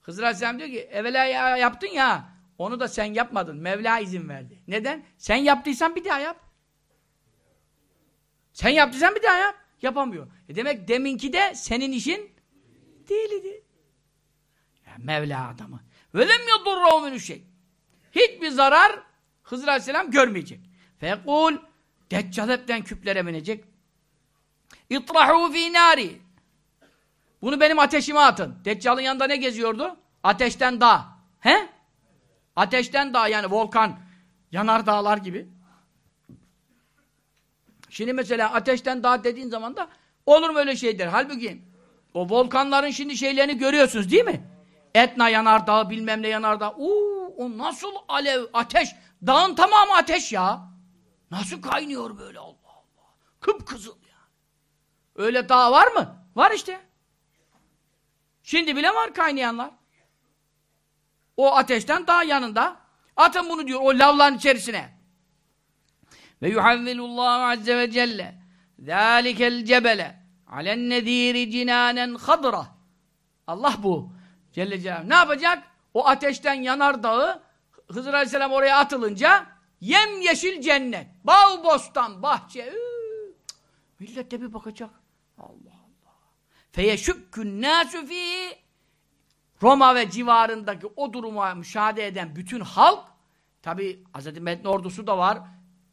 S1: Hızır Aleyhisselam diyor ki evvela ya yaptın ya Onu da sen yapmadın. Mevla izin verdi. Neden? Sen yaptıysan bir daha yap. Sen yaptıysan bir daha yap. Yapamıyor. E demek deminki de senin işin değildi. Ya Mevla adamı. Ve lem yadurruhu şey. Hiçbir zarar Hızır Aleyhisselam görmeyecek. Fekul Deccal hepten küplere binecek. İtrahu fi. Bunu benim ateşime atın. Deccal'ın yanında ne geziyordu? Ateşten dağ. He? Ateşten dağ yani volkan. Yanar dağlar gibi. Şimdi mesela ateşten dağ dediğin zaman da olur mu öyle şeydir? Halbuki o volkanların şimdi şeylerini görüyorsunuz değil mi? Etna yanardağ, bilmem ne yanardağ. Uuu o nasıl alev, ateş. Dağın tamamı ateş ya. Nasıl kaynıyor böyle Allah Allah. Kıpkızıl. Öyle dağ var mı? Var işte. Şimdi bile var kaynayanlar. O ateşten dağ yanında. Atın bunu diyor o lavların içerisine. Ve yuhavvilullahu azze ve celle zâlikel cebele alen nezîri cinânen hadra. Allah bu. Celle Celaluhu. Ne yapacak? O ateşten yanar dağı Hızır Aleyhisselam oraya atılınca yem yeşil cennet. Bağ, bostan, bahçe. Üü. Millet de bir bakacak. Allah Allah. Feyeşükkün nâsü fî Roma ve civarındaki o duruma müşahede eden bütün halk tabi Hz. Mehmet'in ordusu da var.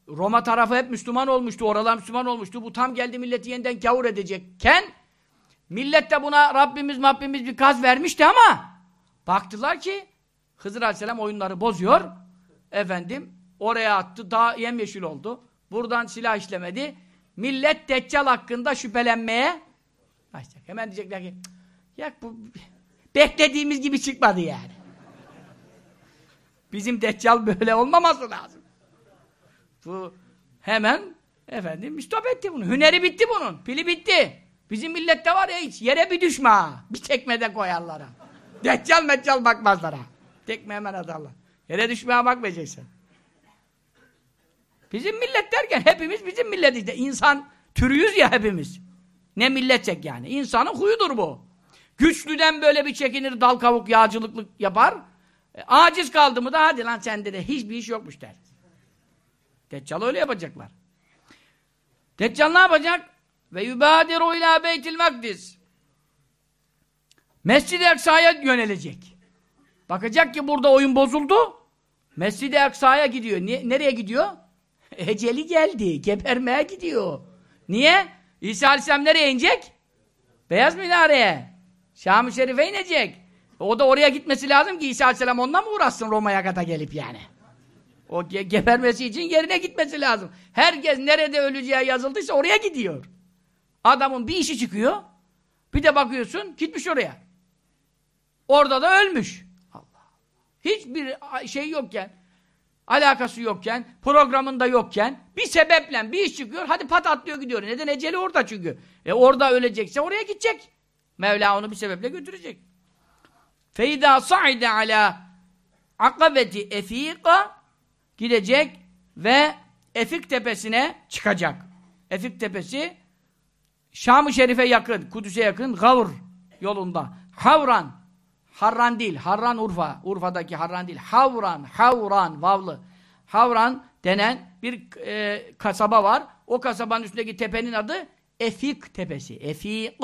S1: Roma tarafı hep Müslüman olmuştu. Oralar Müslüman olmuştu. Bu tam geldi milleti yeniden kavur edecekken millet de buna Rabbimiz Rabbimiz bir kaz vermişti ama baktılar ki Hızır Aleyhisselam oyunları bozuyor. Efendim oraya attı. Daha yemyeşil oldu. Buradan silah işlemedi. Millet Deccal hakkında şüphelenmeye başlayacak. Hemen diyecekler ki ya bu beklediğimiz gibi çıkmadı yani. Bizim Deccal böyle olmaması lazım. Bu hemen efendim istop etti bunu. Hüneri bitti bunun. Pili bitti. Bizim millette var ya hiç yere bir düşme ha. Bir tekmede koyarlar ha. Deccal meccal bakmazlar ha. Tekme hemen atarlar. Yere düşmeye bakmayacaksın. Bizim millet derken hepimiz bizim millet işte. İnsan türüyüz ya hepimiz. Ne milletçek yani. İnsanın huyudur bu. Güçlüden böyle bir çekinir, dal kavuk, yağcılıklık yapar. E, aciz kaldı mı da hadi lan sende de hiçbir iş yokmuş der. Deccal öyle yapacaklar. Deccal ne yapacak? Ve yubadiru ila beytil makdis. Mescid-i Aksa'ya yönelecek. Bakacak ki burada oyun bozuldu. Mescid-i Aksa'ya gidiyor. Niye, nereye gidiyor? Eceli geldi. Gebermeye gidiyor. Niye? İsa Aleyhisselam nereye inecek? Beyaz minareye. Şam-ı Şerif'e inecek. O da oraya gitmesi lazım ki İsa Aleyhisselam ondan mı uğraşsın Roma'ya kadar gelip yani? O ge gebermesi için yerine gitmesi lazım. Herkes nerede öleceği yazıldıysa oraya gidiyor. Adamın bir işi çıkıyor. Bir de bakıyorsun gitmiş oraya. Orada da ölmüş. Allah Allah. Hiçbir şey yokken, alakası yokken, programında yokken bir sebeple bir iş çıkıyor. Hadi pat atlıyor gidiyor. Neden? Eceli orada çünkü. E orada ölecekse oraya gidecek. Mevla onu bir sebeple götürecek. Feyda sa'ide ala akabeti efika gidecek ve Efik tepesine çıkacak. Efik tepesi Şam-ı Şerif'e yakın, Kudüs'e yakın Gavr yolunda. Havran, Harran değil, Harran Urfa, Urfa'daki Harran değil, Havran, Havran, Vavlı. Havran denen bir e, kasaba var. O kasabanın üstündeki tepenin adı Efik Tepesi. Efik.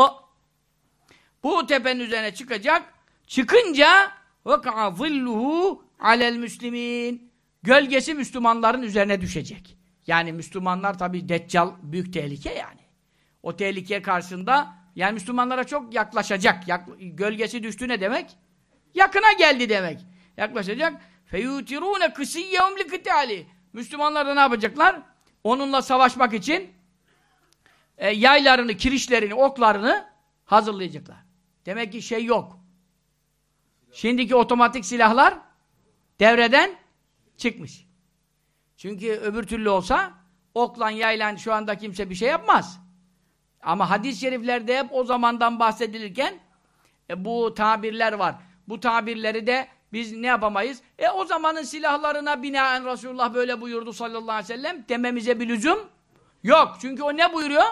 S1: Bu tepenin üzerine çıkacak. Çıkınca وَقَعَ ظِلُّهُ alel müslimin. Gölgesi Müslümanların üzerine düşecek. Yani Müslümanlar tabi Deccal büyük tehlike yani. O tehlike karşısında yani Müslümanlara çok yaklaşacak. Yak, gölgesi düştü ne demek? Yakına geldi demek. Yaklaşacak. Feyutirune kısiyyeum likitali. Müslümanlar da ne yapacaklar? Onunla savaşmak için e, yaylarını, kirişlerini, oklarını hazırlayacaklar. Demek ki şey yok. Şimdiki otomatik silahlar devreden çıkmış. Çünkü öbür türlü olsa oklan yaylan şu anda kimse bir şey yapmaz. Ama hadis-i şeriflerde hep o zamandan bahsedilirken e, bu tabirler var. Bu tabirleri de biz ne yapamayız? E o zamanın silahlarına binaen Resulullah böyle buyurdu sallallahu aleyhi ve sellem dememize bir lüzum yok. Çünkü o ne buyuruyor?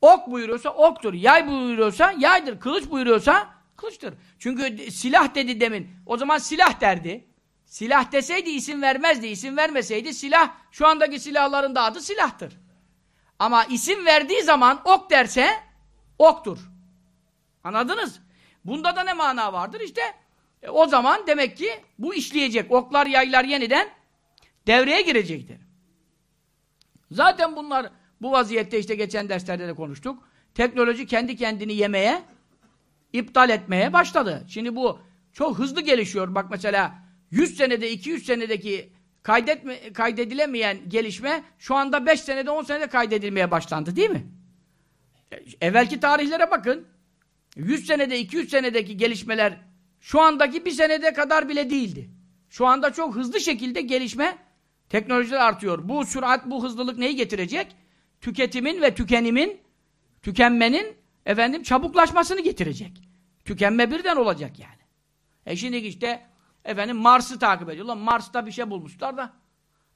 S1: Ok buyuruyorsa oktur. Yay buyuruyorsa yaydır. Kılıç buyuruyorsa kılıçtır. Çünkü silah dedi demin. O zaman silah derdi. Silah deseydi isim vermezdi. İsim vermeseydi silah, şu andaki silahların da adı silahtır. Ama isim verdiği zaman ok derse oktur. Anladınız? Bunda da ne mana vardır? İşte e, o zaman demek ki bu işleyecek. Oklar, yaylar yeniden devreye girecektir. Zaten bunlar bu vaziyette işte geçen derslerde de konuştuk. Teknoloji kendi kendini yemeye, iptal etmeye başladı. Şimdi bu çok hızlı gelişiyor. Bak mesela 100 senede, 200 senedeki kaydetme, kaydedilemeyen gelişme şu anda 5 senede, 10 senede kaydedilmeye başlandı değil mi? E, evvelki tarihlere bakın. 100 senede, 200 senedeki gelişmeler şu andaki bir senede kadar bile değildi. Şu anda çok hızlı şekilde gelişme teknolojiler artıyor. Bu sürat, bu hızlılık neyi getirecek? Tüketimin ve tükenimin, tükenmenin efendim çabuklaşmasını getirecek. Tükenme birden olacak yani. E şimdi işte efendim Mars'ı takip ediyorlar. Mars'ta bir şey bulmuşlar da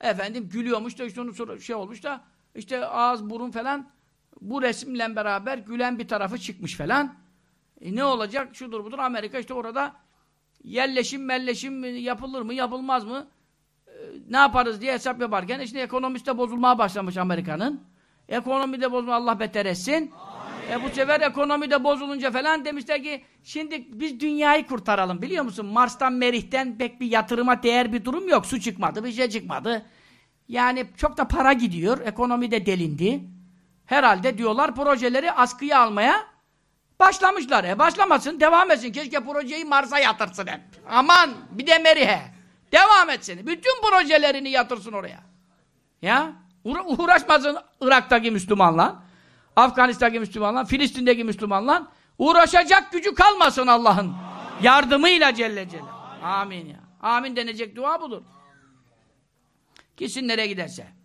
S1: efendim gülüyormuş da işte onun şey olmuş da işte ağız, burun falan bu resimle beraber gülen bir tarafı çıkmış falan. E ne olacak? Şudur budur. Amerika işte orada yerleşim melleşim yapılır mı yapılmaz mı e, ne yaparız diye hesap yaparken işte ekonomisi de bozulmaya başlamış Amerika'nın. Ekonomi de bozulma Allah beter etsin. E bu sefer ekonomi de bozulunca falan demişler ki şimdi biz dünyayı kurtaralım biliyor musun? Mars'tan Merih'ten pek bir yatırıma değer bir durum yok. Su çıkmadı, bir şey çıkmadı. Yani çok da para gidiyor. Ekonomi de delindi. Herhalde diyorlar projeleri askıya almaya başlamışlar. E başlamasın, devam etsin. Keşke projeyi Mars'a yatırsın hep. Aman bir de Merih'e. Devam etsin. Bütün projelerini yatırsın oraya. Ya uğraşmasın Irak'taki Müslümanlar. Afganistan'daki Müslümanlar, Filistin'deki Müslümanlar uğraşacak gücü kalmasın Allah'ın yardımıyla Celle Celle. Amin ya. Amin denecek dua budur. Gitsin nereye giderse.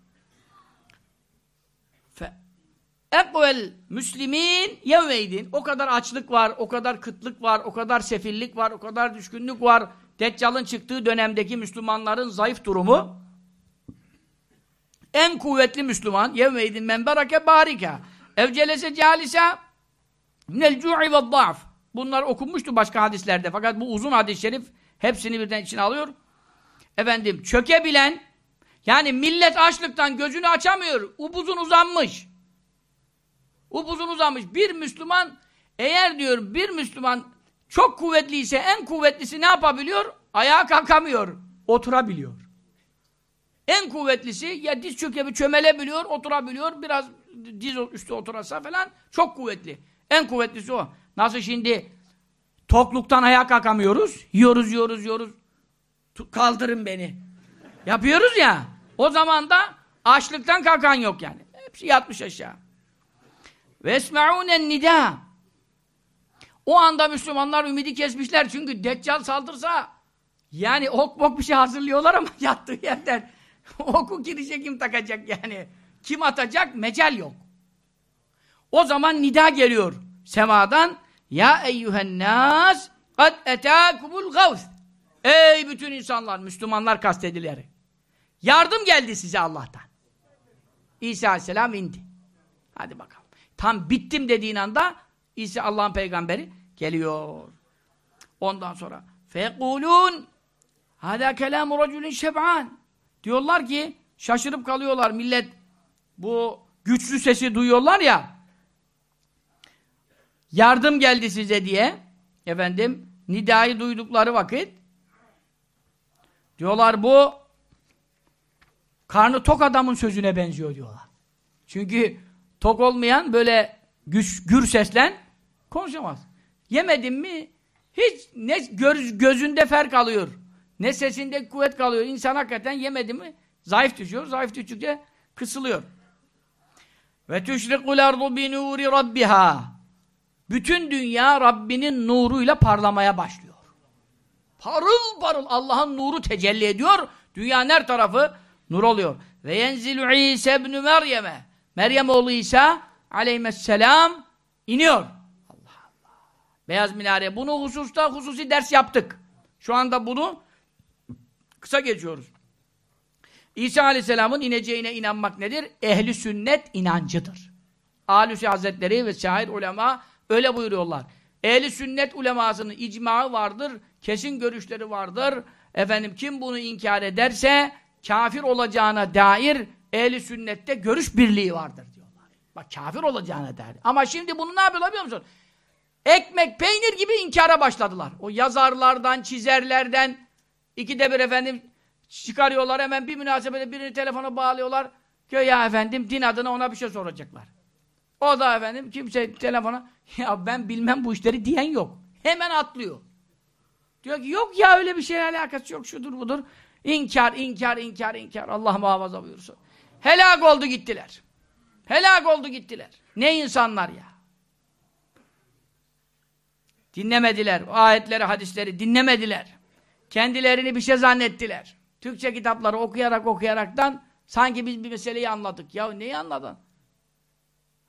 S1: Ekvel Müslimin yevmeydin. O kadar açlık var, o kadar kıtlık var, o kadar sefillik var, o kadar düşkünlük var. Deccal'ın çıktığı dönemdeki Müslümanların zayıf durumu en kuvvetli Müslüman yevmeydin men barika Evcelese calise minel cu'i ve da'f. Bunlar okunmuştu başka hadislerde. Fakat bu uzun hadis-i şerif hepsini birden içine alıyor. Efendim çökebilen yani millet açlıktan gözünü açamıyor. Upuzun uzanmış. Upuzun uzanmış. Bir Müslüman eğer diyor bir Müslüman çok kuvvetliyse en kuvvetlisi ne yapabiliyor? Ayağa kalkamıyor. Oturabiliyor. En kuvvetlisi ya diz çökebi çömelebiliyor, oturabiliyor. Biraz diz üstü oturasa falan çok kuvvetli. En kuvvetlisi o. Nasıl şimdi tokluktan ayağa kalkamıyoruz. Yiyoruz, yiyoruz, yiyoruz. Kaldırın beni. Yapıyoruz ya. O zaman da açlıktan kalkan yok yani. Hepsi yatmış aşağı. Vesme'ûnen nida. O anda Müslümanlar ümidi kesmişler. Çünkü Deccal saldırsa yani ok bok bir şey hazırlıyorlar ama [LAUGHS] yattığı yerden [LAUGHS] oku girişe kim takacak yani? Kim atacak? Mecel yok. O zaman nida geliyor semadan. Ya eyyühen nas kad etâkumul gavz. Ey bütün insanlar, Müslümanlar kastediler. Yardım geldi size Allah'tan. İsa aleyhisselam indi. Hadi bakalım. Tam bittim dediğin anda İsa Allah'ın peygamberi geliyor. Ondan sonra fekulun hâdâ kelâmu racülün şeb'an diyorlar ki şaşırıp kalıyorlar millet bu güçlü sesi duyuyorlar ya yardım geldi size diye efendim nidayı duydukları vakit diyorlar bu karnı tok adamın sözüne benziyor diyorlar. Çünkü tok olmayan böyle güç, gür seslen konuşamaz. Yemedin mi hiç ne göz, gözünde fer kalıyor. Ne sesinde kuvvet kalıyor. İnsan hakikaten yemedi mi zayıf düşüyor. Zayıf düştükçe kısılıyor. Ve tüşrikul ardu bi nuri rabbiha. Bütün dünya Rabbinin nuruyla parlamaya başlıyor. Parıl parıl Allah'ın nuru tecelli ediyor. Dünyanın her tarafı nur oluyor. Ve yenzilu İsa ibn Meryem'e. Meryem oğlu İsa aleyhisselam iniyor. Allah Allah. Beyaz minare. Bunu hususta hususi ders yaptık. Şu anda bunu kısa geçiyoruz. İsa Aleyhisselam'ın ineceğine inanmak nedir? Ehli sünnet inancıdır. Alüsi Hazretleri ve şair ulema öyle buyuruyorlar. Ehli sünnet ulemasının icmağı vardır, kesin görüşleri vardır. efendim kim bunu inkar ederse kafir olacağına dair ehli sünnette görüş birliği vardır diyorlar. Bak kafir olacağına dair. Ama şimdi bunu ne yapıyorlar biliyor musun? Ekmek, peynir gibi inkara başladılar. O yazarlardan, çizerlerden ikide bir efendim çıkarıyorlar hemen bir münasebede birini telefona bağlıyorlar. ya efendim din adına ona bir şey soracaklar. O da efendim kimse telefona ya ben bilmem bu işleri diyen yok. Hemen atlıyor. Diyor ki yok ya öyle bir şeyle alakası yok şudur budur. İnkar, inkar, inkar, inkar. Allah muhafaza buyursun. Helak oldu gittiler. Helak oldu gittiler. Ne insanlar ya. Dinlemediler. O ayetleri, hadisleri dinlemediler. Kendilerini bir şey zannettiler. Türkçe kitapları okuyarak okuyaraktan sanki biz bir meseleyi anladık. Ya neyi anladın?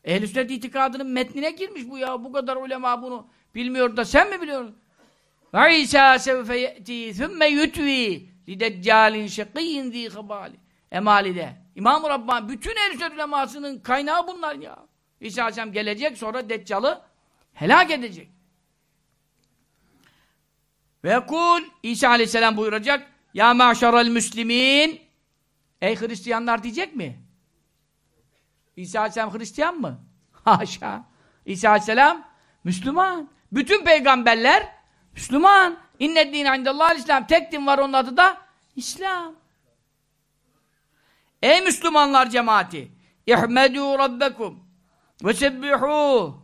S1: Ehl-i sünnet itikadının metnine girmiş bu ya. Bu kadar ulema bunu bilmiyor da sen mi biliyorsun? İsa sevfe ye'ti thumme yutvi lideccalin şekiyyin zî khabali. Emali'de. İmam-ı Rabbani bütün sünnet ulemasının kaynağı bunlar ya. İsa Aleyhisselam gelecek sonra Deccal'ı helak edecek. Ve kul İsa Aleyhisselam buyuracak Ya maşaral müslimin Ey Hristiyanlar diyecek mi? İsa Aleyhisselam Hristiyan mı? [LAUGHS] Haşa. İsa Aleyhisselam Müslüman. Bütün peygamberler Müslüman. İnned dîne indallâhil İslam. Tek din var onun adı da İslam. Ey Müslümanlar cemaati! İhmedû rabbekum ve sebbihû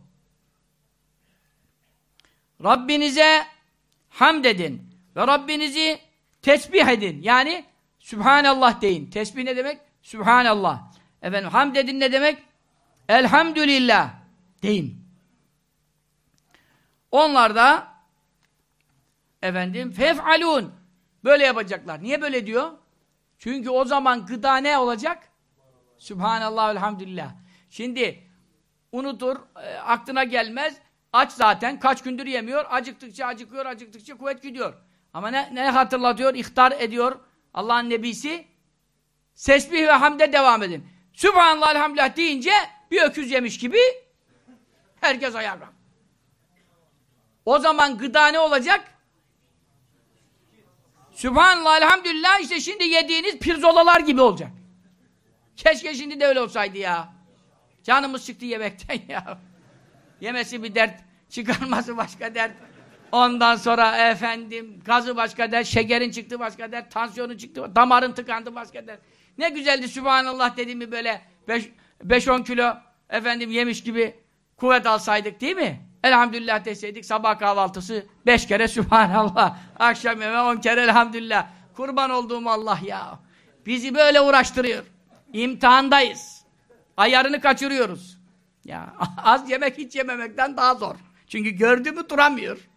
S1: Rabbinize hamd edin ve Rabbinizi tesbih edin. Yani Sübhanallah deyin. Tesbih ne demek? Sübhanallah. Efendim hamd edin ne demek? Elhamdülillah deyin. Onlar da efendim fef'alun böyle yapacaklar. Niye böyle diyor? Çünkü o zaman gıda ne olacak? Sübhanallah elhamdülillah. Şimdi unutur, e, aklına gelmez. Aç zaten, kaç gündür yemiyor. Acıktıkça acıkıyor, acıktıkça kuvvet gidiyor. Ama ne, ne hatırlatıyor? İhtar ediyor Allah'ın nebisi. Sesbih ve hamde devam edin. Sübhanallah elhamdülillah deyince bir öküz yemiş gibi herkes ayağa O zaman gıda ne olacak? Sübhanallah elhamdülillah işte şimdi yediğiniz pirzolalar gibi olacak. Keşke şimdi de öyle olsaydı ya. Canımız çıktı yemekten ya. Yemesi bir dert, çıkarması başka dert. Ondan sonra efendim gazı başka dert, şekerin çıktı başka dert, tansiyonun çıktı, damarın tıkandı başka dert. Ne güzeldi Sübhanallah dediğimi böyle 5-10 kilo efendim yemiş gibi kuvvet alsaydık değil mi? Elhamdülillah deseydik sabah kahvaltısı 5 kere Sübhanallah, akşam yemeği 10 kere elhamdülillah. Kurban olduğum Allah ya. Bizi böyle uğraştırıyor. İmtihandayız. Ayarını kaçırıyoruz. Ya [LAUGHS] az yemek hiç yememekten daha zor. Çünkü gördü mü duramıyor.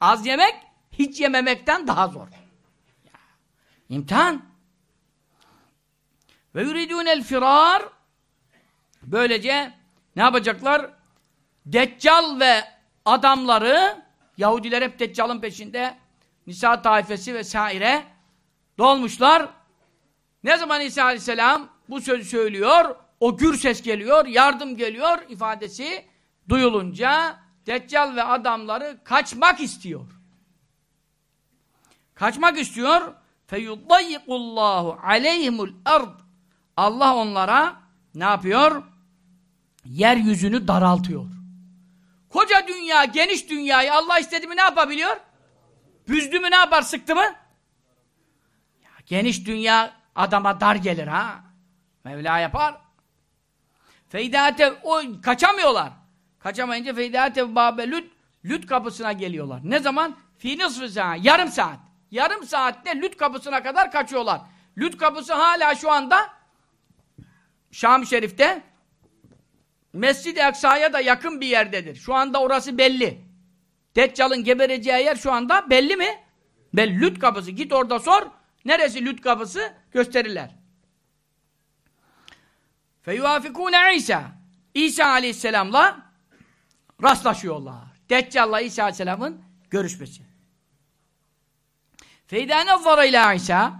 S1: Az yemek hiç yememekten daha zor. Ya. İmtihan. Ve yuridûnel firar böylece ne yapacaklar? Deccal ve adamları Yahudiler hep Deccal'ın peşinde Nisa taifesi vesaire dolmuşlar. Ne zaman İsa Aleyhisselam bu sözü söylüyor, o gür ses geliyor, yardım geliyor ifadesi duyulunca Deccal ve adamları kaçmak istiyor. Kaçmak istiyor. فَيُضَيِّقُ اللّٰهُ عَلَيْهِمُ الْاَرْضِ Allah onlara ne yapıyor? Yeryüzünü daraltıyor. Koca dünya, geniş dünyayı Allah istedi mi ne yapabiliyor? Büzdü mü ne yapar, sıktı mı? Ya, geniş dünya adama dar gelir ha. Mevla yapar. Feydate o kaçamıyorlar. Kaçamayınca feydate babe lüt lüt kapısına geliyorlar. Ne zaman? Fi nisfı saat. Yarım saat. Yarım saatte lüt kapısına kadar kaçıyorlar. Lüt kapısı hala şu anda Şam-ı Şerif'te Mescid-i Aksa'ya da yakın bir yerdedir. Şu anda orası belli. Deccal'ın gebereceği yer şu anda belli mi? Belli. Lüt kapısı. Git orada sor. Neresi lüt kapısı? Gösterirler. Feyuafikûne İsa. İsa aleyhisselamla rastlaşıyorlar. Deccal'la İsa aleyhisselamın görüşmesi. Zara ilâ İsa.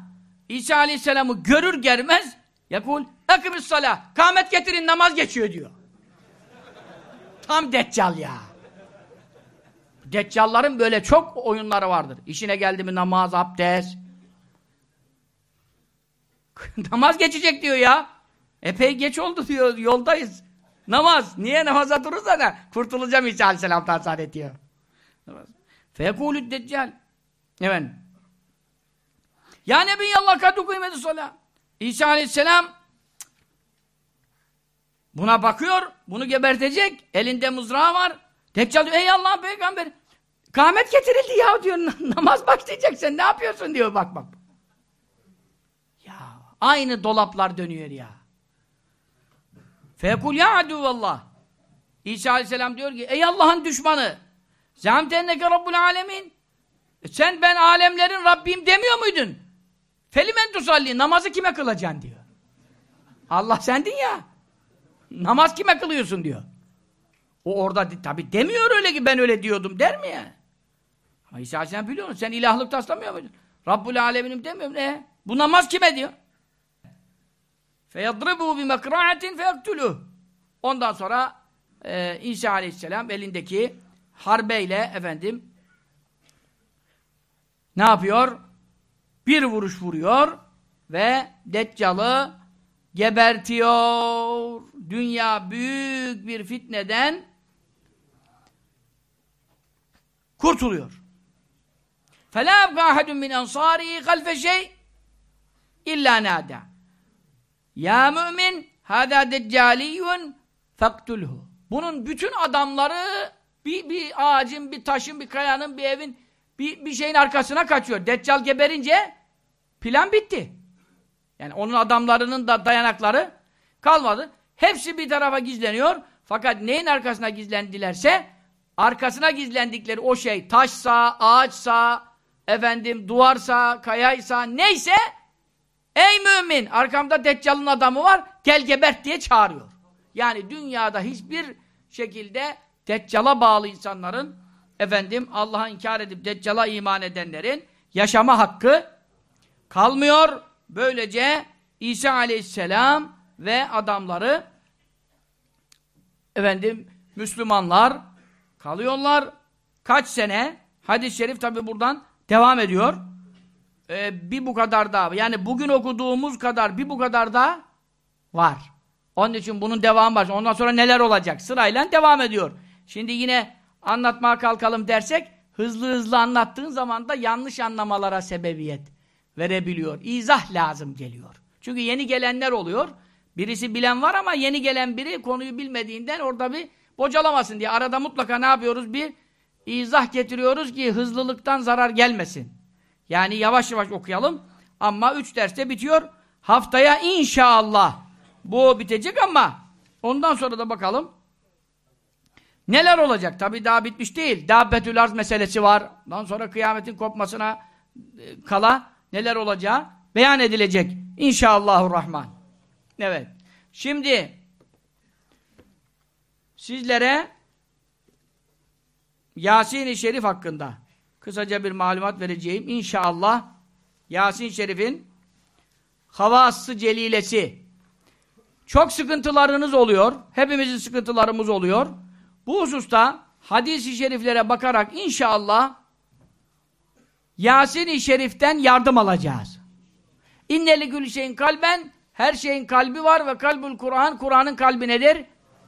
S1: İsa aleyhisselamı görür gelmez yakul ekimiz salah. Kâmet getirin namaz geçiyor diyor. Tam deccal ya. Deccalların böyle çok oyunları vardır. İşine geldi mi namaz, abdest. [LAUGHS] namaz geçecek diyor ya. Epey geç oldu diyor, yoldayız. Namaz. Niye namaza durursa da kurtulacağım İsa Aleyhisselam'dan saadet diyor. Fekulü deccal. Evet. Ya Nebiyallah kadü kıymeti sola. İsa Aleyhisselam buna bakıyor, bunu gebertecek. Elinde mızrağı var. Deccal diyor, ey Allah'ın peygamberi. Kâhmet getirildi ya diyor. [LAUGHS] Namaz başlayacak sen ne yapıyorsun diyor bak bak. Ya aynı dolaplar dönüyor ya. Fekul ya aduvallah. İsa aleyhisselam diyor ki ey Allah'ın düşmanı. Zemtenneke rabbul alemin. E sen ben alemlerin Rabbim demiyor muydun? Felimen tusalli. Namazı kime kılacaksın diyor. Allah sendin ya. Namaz kime kılıyorsun diyor. O orada tabi demiyor öyle ki ben öyle diyordum der mi ya? Ha, İsa Aleyhisselam biliyor musun? Sen ilahlık taslamıyor muydun? Rabbul aleminim demiyor musun? E, bu namaz kime diyor? فَيَضْرِبُوا بِمَكْرَعَةٍ فَيَقْتُلُهُ Ondan sonra e, İsa Aleyhisselam elindeki harbeyle efendim ne yapıyor? Bir vuruş vuruyor ve Deccal'ı gebertiyor. Dünya büyük bir fitneden kurtuluyor. فَلَا اَبْقَى اَحَدٌ مِنْ اَنْصَارِهِ خَلْفَ شَيْءٍ اِلَّا نَادَى Ya mümin hâdâ deccâliyyun fektulhu. Bunun bütün adamları bir, bir ağacın, bir taşın, bir kayanın, bir evin, bir, bir şeyin arkasına kaçıyor. Deccal geberince plan bitti. Yani onun adamlarının da dayanakları kalmadı. Hepsi bir tarafa gizleniyor. Fakat neyin arkasına gizlendilerse arkasına gizlendikleri o şey taşsa, ağaçsa, efendim duvarsa, kayaysa neyse ey mümin arkamda Deccal'ın adamı var gel gebert diye çağırıyor. Yani dünyada hiçbir şekilde Deccal'a bağlı insanların efendim Allah'a inkar edip Deccal'a iman edenlerin yaşama hakkı kalmıyor. Böylece İsa aleyhisselam ve adamları efendim Müslümanlar kalıyorlar. Kaç sene? Hadis-i şerif tabi buradan devam ediyor. Ee, bir bu kadar daha. Yani bugün okuduğumuz kadar bir bu kadar da var. Onun için bunun devamı var. Ondan sonra neler olacak? Sırayla devam ediyor. Şimdi yine anlatmaya kalkalım dersek hızlı hızlı anlattığın zaman da yanlış anlamalara sebebiyet verebiliyor. İzah lazım geliyor. Çünkü yeni gelenler oluyor. Birisi bilen var ama yeni gelen biri konuyu bilmediğinden orada bir bocalamasın diye. Arada mutlaka ne yapıyoruz? Bir izah getiriyoruz ki hızlılıktan zarar gelmesin. Yani yavaş yavaş okuyalım. Ama üç derste bitiyor. Haftaya inşallah bu bitecek ama ondan sonra da bakalım neler olacak. Tabi daha bitmiş değil. Daha betül arz meselesi var. Ondan sonra kıyametin kopmasına e, kala neler olacağı beyan edilecek. İnşallahurrahman. Evet. Şimdi sizlere Yasin-i Şerif hakkında kısaca bir malumat vereceğim. İnşallah Yasin Şerif'in havası celilesi çok sıkıntılarınız oluyor. Hepimizin sıkıntılarımız oluyor. Bu hususta hadis-i şeriflere bakarak inşallah Yasin-i Şerif'ten yardım alacağız. İnneli gül şeyin kalben her şeyin kalbi var ve kalbül Kur'an Kur'an'ın kalbi nedir?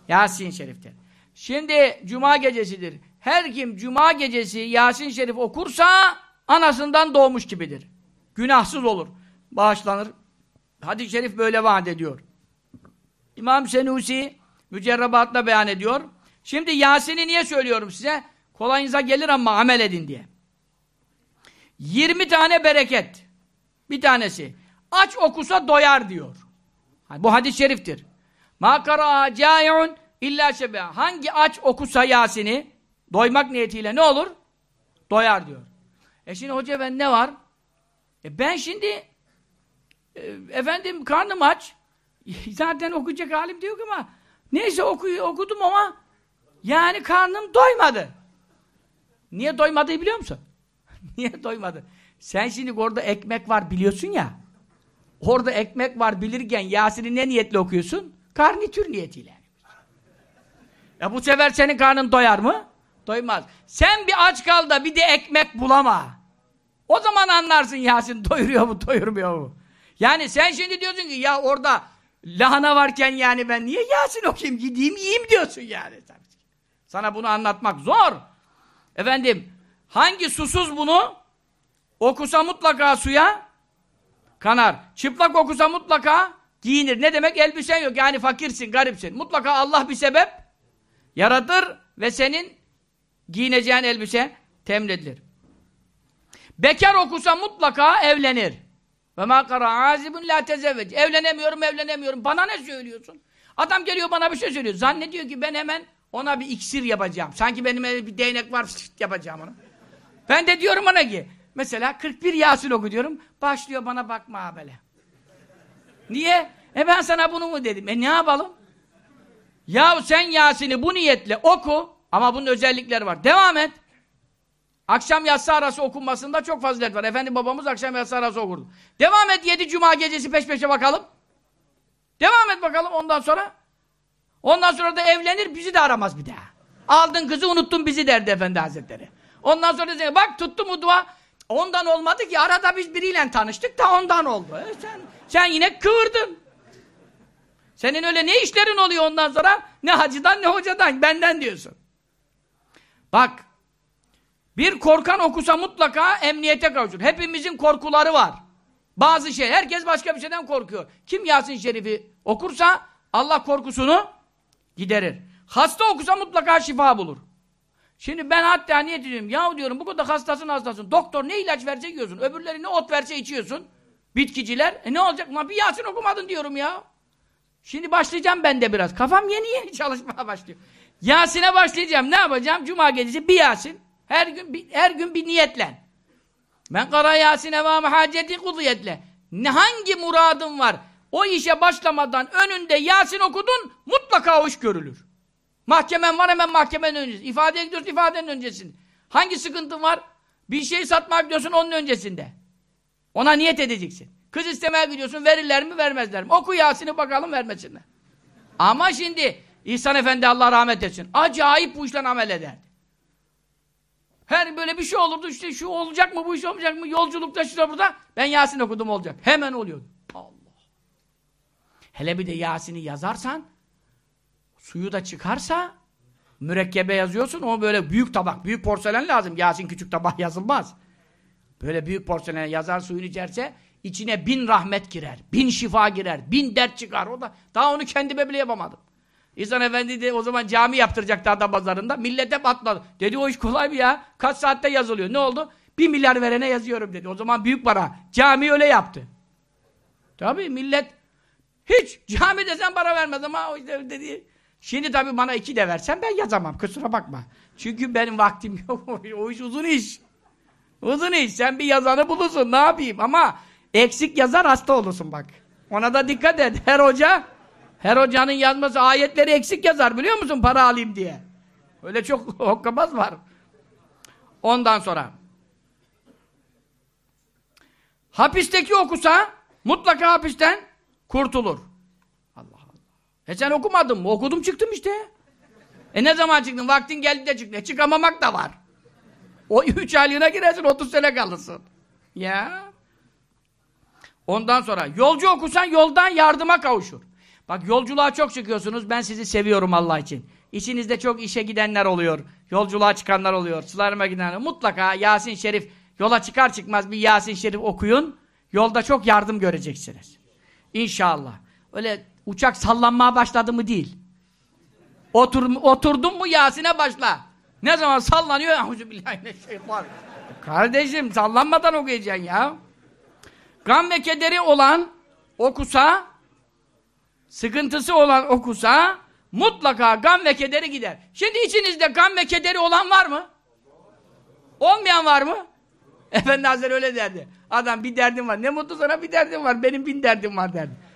S1: Yasin Şerif'tir. Şimdi cuma gecesidir. Her kim cuma gecesi Yasin Şerif okursa anasından doğmuş gibidir. Günahsız olur. Bağışlanır. Hadis-i şerif böyle vaat ediyor. İmam Senusi mücerrebatla beyan ediyor. Şimdi Yasin'i niye söylüyorum size? Kolayınıza gelir ama amel edin diye. 20 tane bereket. Bir tanesi. Aç okusa doyar diyor. Bu hadis-i şeriftir. Ma kara illa şebe. Hangi aç okusa Yasin'i doymak niyetiyle ne olur? Doyar diyor. E şimdi hoca ben ne var? E ben şimdi e, efendim karnım aç. [LAUGHS] Zaten okuyacak halim diyor ama neyse okuyu, okudum ama yani karnım doymadı. Niye doymadı biliyor musun? [LAUGHS] Niye doymadı? Sen şimdi orada ekmek var biliyorsun ya. Orada ekmek var bilirken Yasin'i ne niyetle okuyorsun? Karnitür niyetiyle. Ya bu sefer senin karnın doyar mı? Doymaz. Sen bir aç kal da bir de ekmek bulama. O zaman anlarsın Yasin doyuruyor mu doyurmuyor mu? Yani sen şimdi diyorsun ki ya orada lahana varken yani ben niye Yasin okuyayım gideyim yiyeyim diyorsun yani. Sana bunu anlatmak zor. Efendim hangi susuz bunu okusa mutlaka suya kanar. Çıplak okusa mutlaka giyinir. Ne demek? Elbisen yok. Yani fakirsin, garipsin. Mutlaka Allah bir sebep yaratır ve senin giyineceğin elbise temin edilir. Bekar okusa mutlaka evlenir. Ve ma kara azibun la tezevvec. Evlenemiyorum, evlenemiyorum. Bana ne söylüyorsun? Adam geliyor bana bir şey söylüyor. Zannediyor ki ben hemen ona bir iksir yapacağım. Sanki benim bir değnek var yapacağım onu. Ben de diyorum ona ki mesela 41 Yasin oku diyorum. Başlıyor bana bakma böyle. Niye? E ben sana bunu mu dedim? E ne yapalım? Ya sen Yasin'i bu niyetle oku ama bunun özellikleri var. Devam et. Akşam yatsı arası okunmasında çok fazilet var. Efendi babamız akşam yatsı arası okurdu. Devam et yedi cuma gecesi peş peşe bakalım. Devam et bakalım ondan sonra. Ondan sonra da evlenir bizi de aramaz bir daha. Aldın kızı unuttun bizi derdi Efendi Hazretleri. Ondan sonra diyecek bak tuttu mu dua. Ondan olmadı ki arada biz biriyle tanıştık da ondan oldu. E sen, sen yine kıvırdın. Senin öyle ne işlerin oluyor ondan sonra? Ne hacıdan ne hocadan benden diyorsun. Bak bir korkan okusa mutlaka emniyete kavuşur. Hepimizin korkuları var. Bazı şey, herkes başka bir şeyden korkuyor. Kim Yasin Şerif'i okursa Allah korkusunu giderir. Hasta okusa mutlaka şifa bulur. Şimdi ben hatta niyet ediyorum. Ya diyorum bu kadar hastasın hastasın. Doktor ne ilaç verse yiyorsun. Öbürleri ne ot verse içiyorsun. Bitkiciler. E ne olacak? Ulan bir Yasin okumadın diyorum ya. Şimdi başlayacağım ben de biraz. Kafam yeni yeni [LAUGHS] çalışmaya başlıyor. Yasin'e başlayacağım. Ne yapacağım? Cuma gecesi bir Yasin. Her gün bir, her gün bir niyetle. Ben kara Yasin evâme haceti kudiyetle. Ne hangi muradın var? O işe başlamadan önünde Yasin okudun mutlaka o iş görülür. Mahkemen var hemen mahkemenin öncesi. İfadeye gidiyorsun ifadenin öncesinde. Hangi sıkıntın var? Bir şey satmaya gidiyorsun onun öncesinde. Ona niyet edeceksin. Kız istemeye gidiyorsun verirler mi vermezler mi? Oku Yasin'i bakalım vermesinler. Ama şimdi İhsan Efendi Allah rahmet etsin. Acayip bu işten amel ederdi. Her böyle bir şey olurdu işte şu olacak mı bu iş olmayacak mı yolculukta şurada burada ben Yasin okudum olacak. Hemen oluyordu. Allah. Hele bir de Yasin'i yazarsan suyu da çıkarsa mürekkebe yazıyorsun o böyle büyük tabak büyük porselen lazım. Yasin küçük tabak [LAUGHS] yazılmaz. Böyle büyük porselen yazar suyun içerse içine bin rahmet girer, bin şifa girer, bin dert çıkar. O da daha onu kendime bile yapamadım. İhsan Efendi de o zaman cami yaptıracaktı adam pazarında. Millete patladı. Dedi o iş kolay mı ya? Kaç saatte yazılıyor. Ne oldu? Bir milyar verene yazıyorum dedi. O zaman büyük para. Cami öyle yaptı. Tabii millet hiç cami desen para vermez ama o işte dedi. Şimdi tabii bana iki de versen ben yazamam. Kusura bakma. Çünkü benim vaktim [LAUGHS] yok. o iş uzun iş. Uzun iş. Sen bir yazanı bulursun. Ne yapayım? Ama eksik yazar hasta olursun bak. Ona da dikkat et. Her hoca her hocanın yazması ayetleri eksik yazar biliyor musun para alayım diye. Öyle çok [LAUGHS] hokkabaz var. Ondan sonra hapisteki okusa mutlaka hapisten kurtulur. E sen okumadın mı? Okudum çıktım işte. E ne zaman çıktın? Vaktin geldi de çıktın. E çıkamamak da var. O [LAUGHS] üç aylığına girersin 30 sene kalırsın. Ya. Ondan sonra yolcu okusan yoldan yardıma kavuşur. Bak yolculuğa çok çıkıyorsunuz. Ben sizi seviyorum Allah için. İçinizde çok işe gidenler oluyor. Yolculuğa çıkanlar oluyor. Sularıma gidenler. Mutlaka Yasin Şerif yola çıkar çıkmaz bir Yasin Şerif okuyun. Yolda çok yardım göreceksiniz. İnşallah. Öyle uçak sallanmaya başladı mı değil. Otur, oturdun mu Yasin'e başla. Ne zaman sallanıyor? Kardeşim sallanmadan okuyacaksın ya. Gam ve kederi olan okusa sıkıntısı olan okusa mutlaka gam ve kederi gider. Şimdi içinizde gam ve kederi olan var mı? Olmayan var mı? [LAUGHS] Efendi Hazretleri öyle derdi. Adam bir derdim var. Ne mutlu sana bir derdim var. Benim bin derdim var derdi.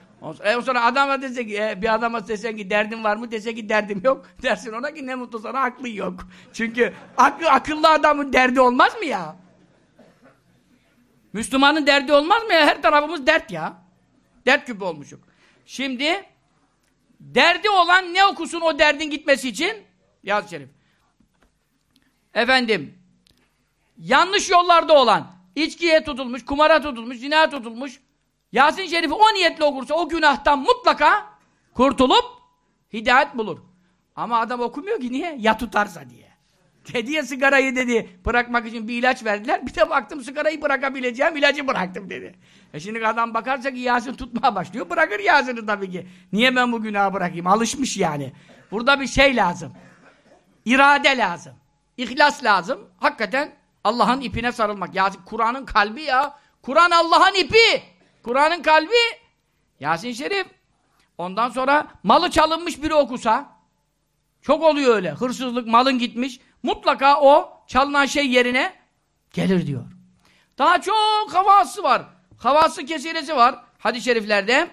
S1: E o sonra adama dese ki, e, bir adama desen ki derdin var mı? Dese ki derdim yok. [LAUGHS] Dersin ona ki ne mutlu sana aklı yok. [LAUGHS] Çünkü aklı, akıllı adamın derdi olmaz mı ya? Müslümanın derdi olmaz mı ya? Her tarafımız dert ya. Dert küpü olmuşuk. Şimdi derdi olan ne okusun o derdin gitmesi için? Yaz Şerif. efendim yanlış yollarda olan, içkiye tutulmuş, kumara tutulmuş, zina tutulmuş, Yasin Şerif'i o niyetle okursa o günahtan mutlaka kurtulup hidayet bulur. Ama adam okumuyor ki niye? Ya tutarsa diye. Dedi ya sigarayı dedi bırakmak için bir ilaç verdiler. Bir de baktım sigarayı bırakabileceğim ilacı bıraktım dedi. E şimdi adam bakarsa ki Yasin tutmaya başlıyor. Bırakır Yasin'i tabii ki. Niye ben bu günahı bırakayım? Alışmış yani. Burada bir şey lazım. İrade lazım. İhlas lazım. Hakikaten Allah'ın ipine sarılmak. Yasin Kur'an'ın kalbi ya. Kur'an Allah'ın ipi. Kur'an'ın kalbi Yasin Şerif. Ondan sonra malı çalınmış biri okusa çok oluyor öyle. Hırsızlık, malın gitmiş. Mutlaka o çalınan şey yerine gelir diyor. Daha çok havası var. Havası kesiresi var hadis-i şeriflerde.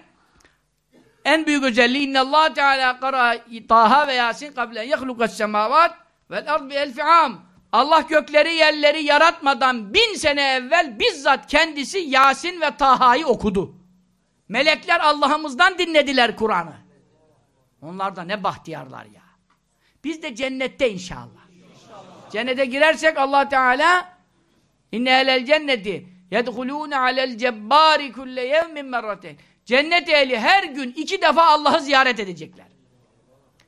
S1: En büyük özelliği innallah Teala kara Taha ve Yasin kablen yehlukas semavat vel ard bi elfi am. Allah gökleri yerleri yaratmadan bin sene evvel bizzat kendisi Yasin ve Taha'yı okudu. Melekler Allah'ımızdan dinlediler Kur'an'ı. Onlar da ne bahtiyarlar ya. Biz de cennette inşallah. inşallah. Cennete girersek Allah Teala inne ehlel cenneti yedhulûne alel cebbâri kulle yevmin merrateyn. Cennet ehli her gün iki defa Allah'ı ziyaret edecekler.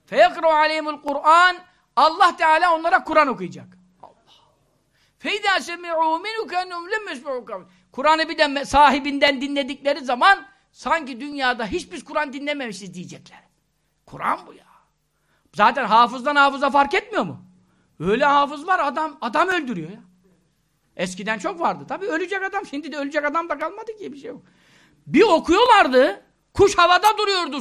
S1: Feyekru aleyhimul Kur'an Allah Teala onlara Kur'an okuyacak. Semi'û minhu kennum lemmesme'û kavl. Kur'an'ı bir de sahibinden dinledikleri zaman sanki dünyada hiç biz Kur'an dinlememişiz diyecekler. Kur'an bu ya. Zaten hafızdan hafıza fark etmiyor mu? Öyle hafız var adam adam öldürüyor ya. Eskiden çok vardı. Tabii ölecek adam. Şimdi de ölecek adam da kalmadı ki bir şey yok. Bir okuyorlardı. Kuş havada duruyordu.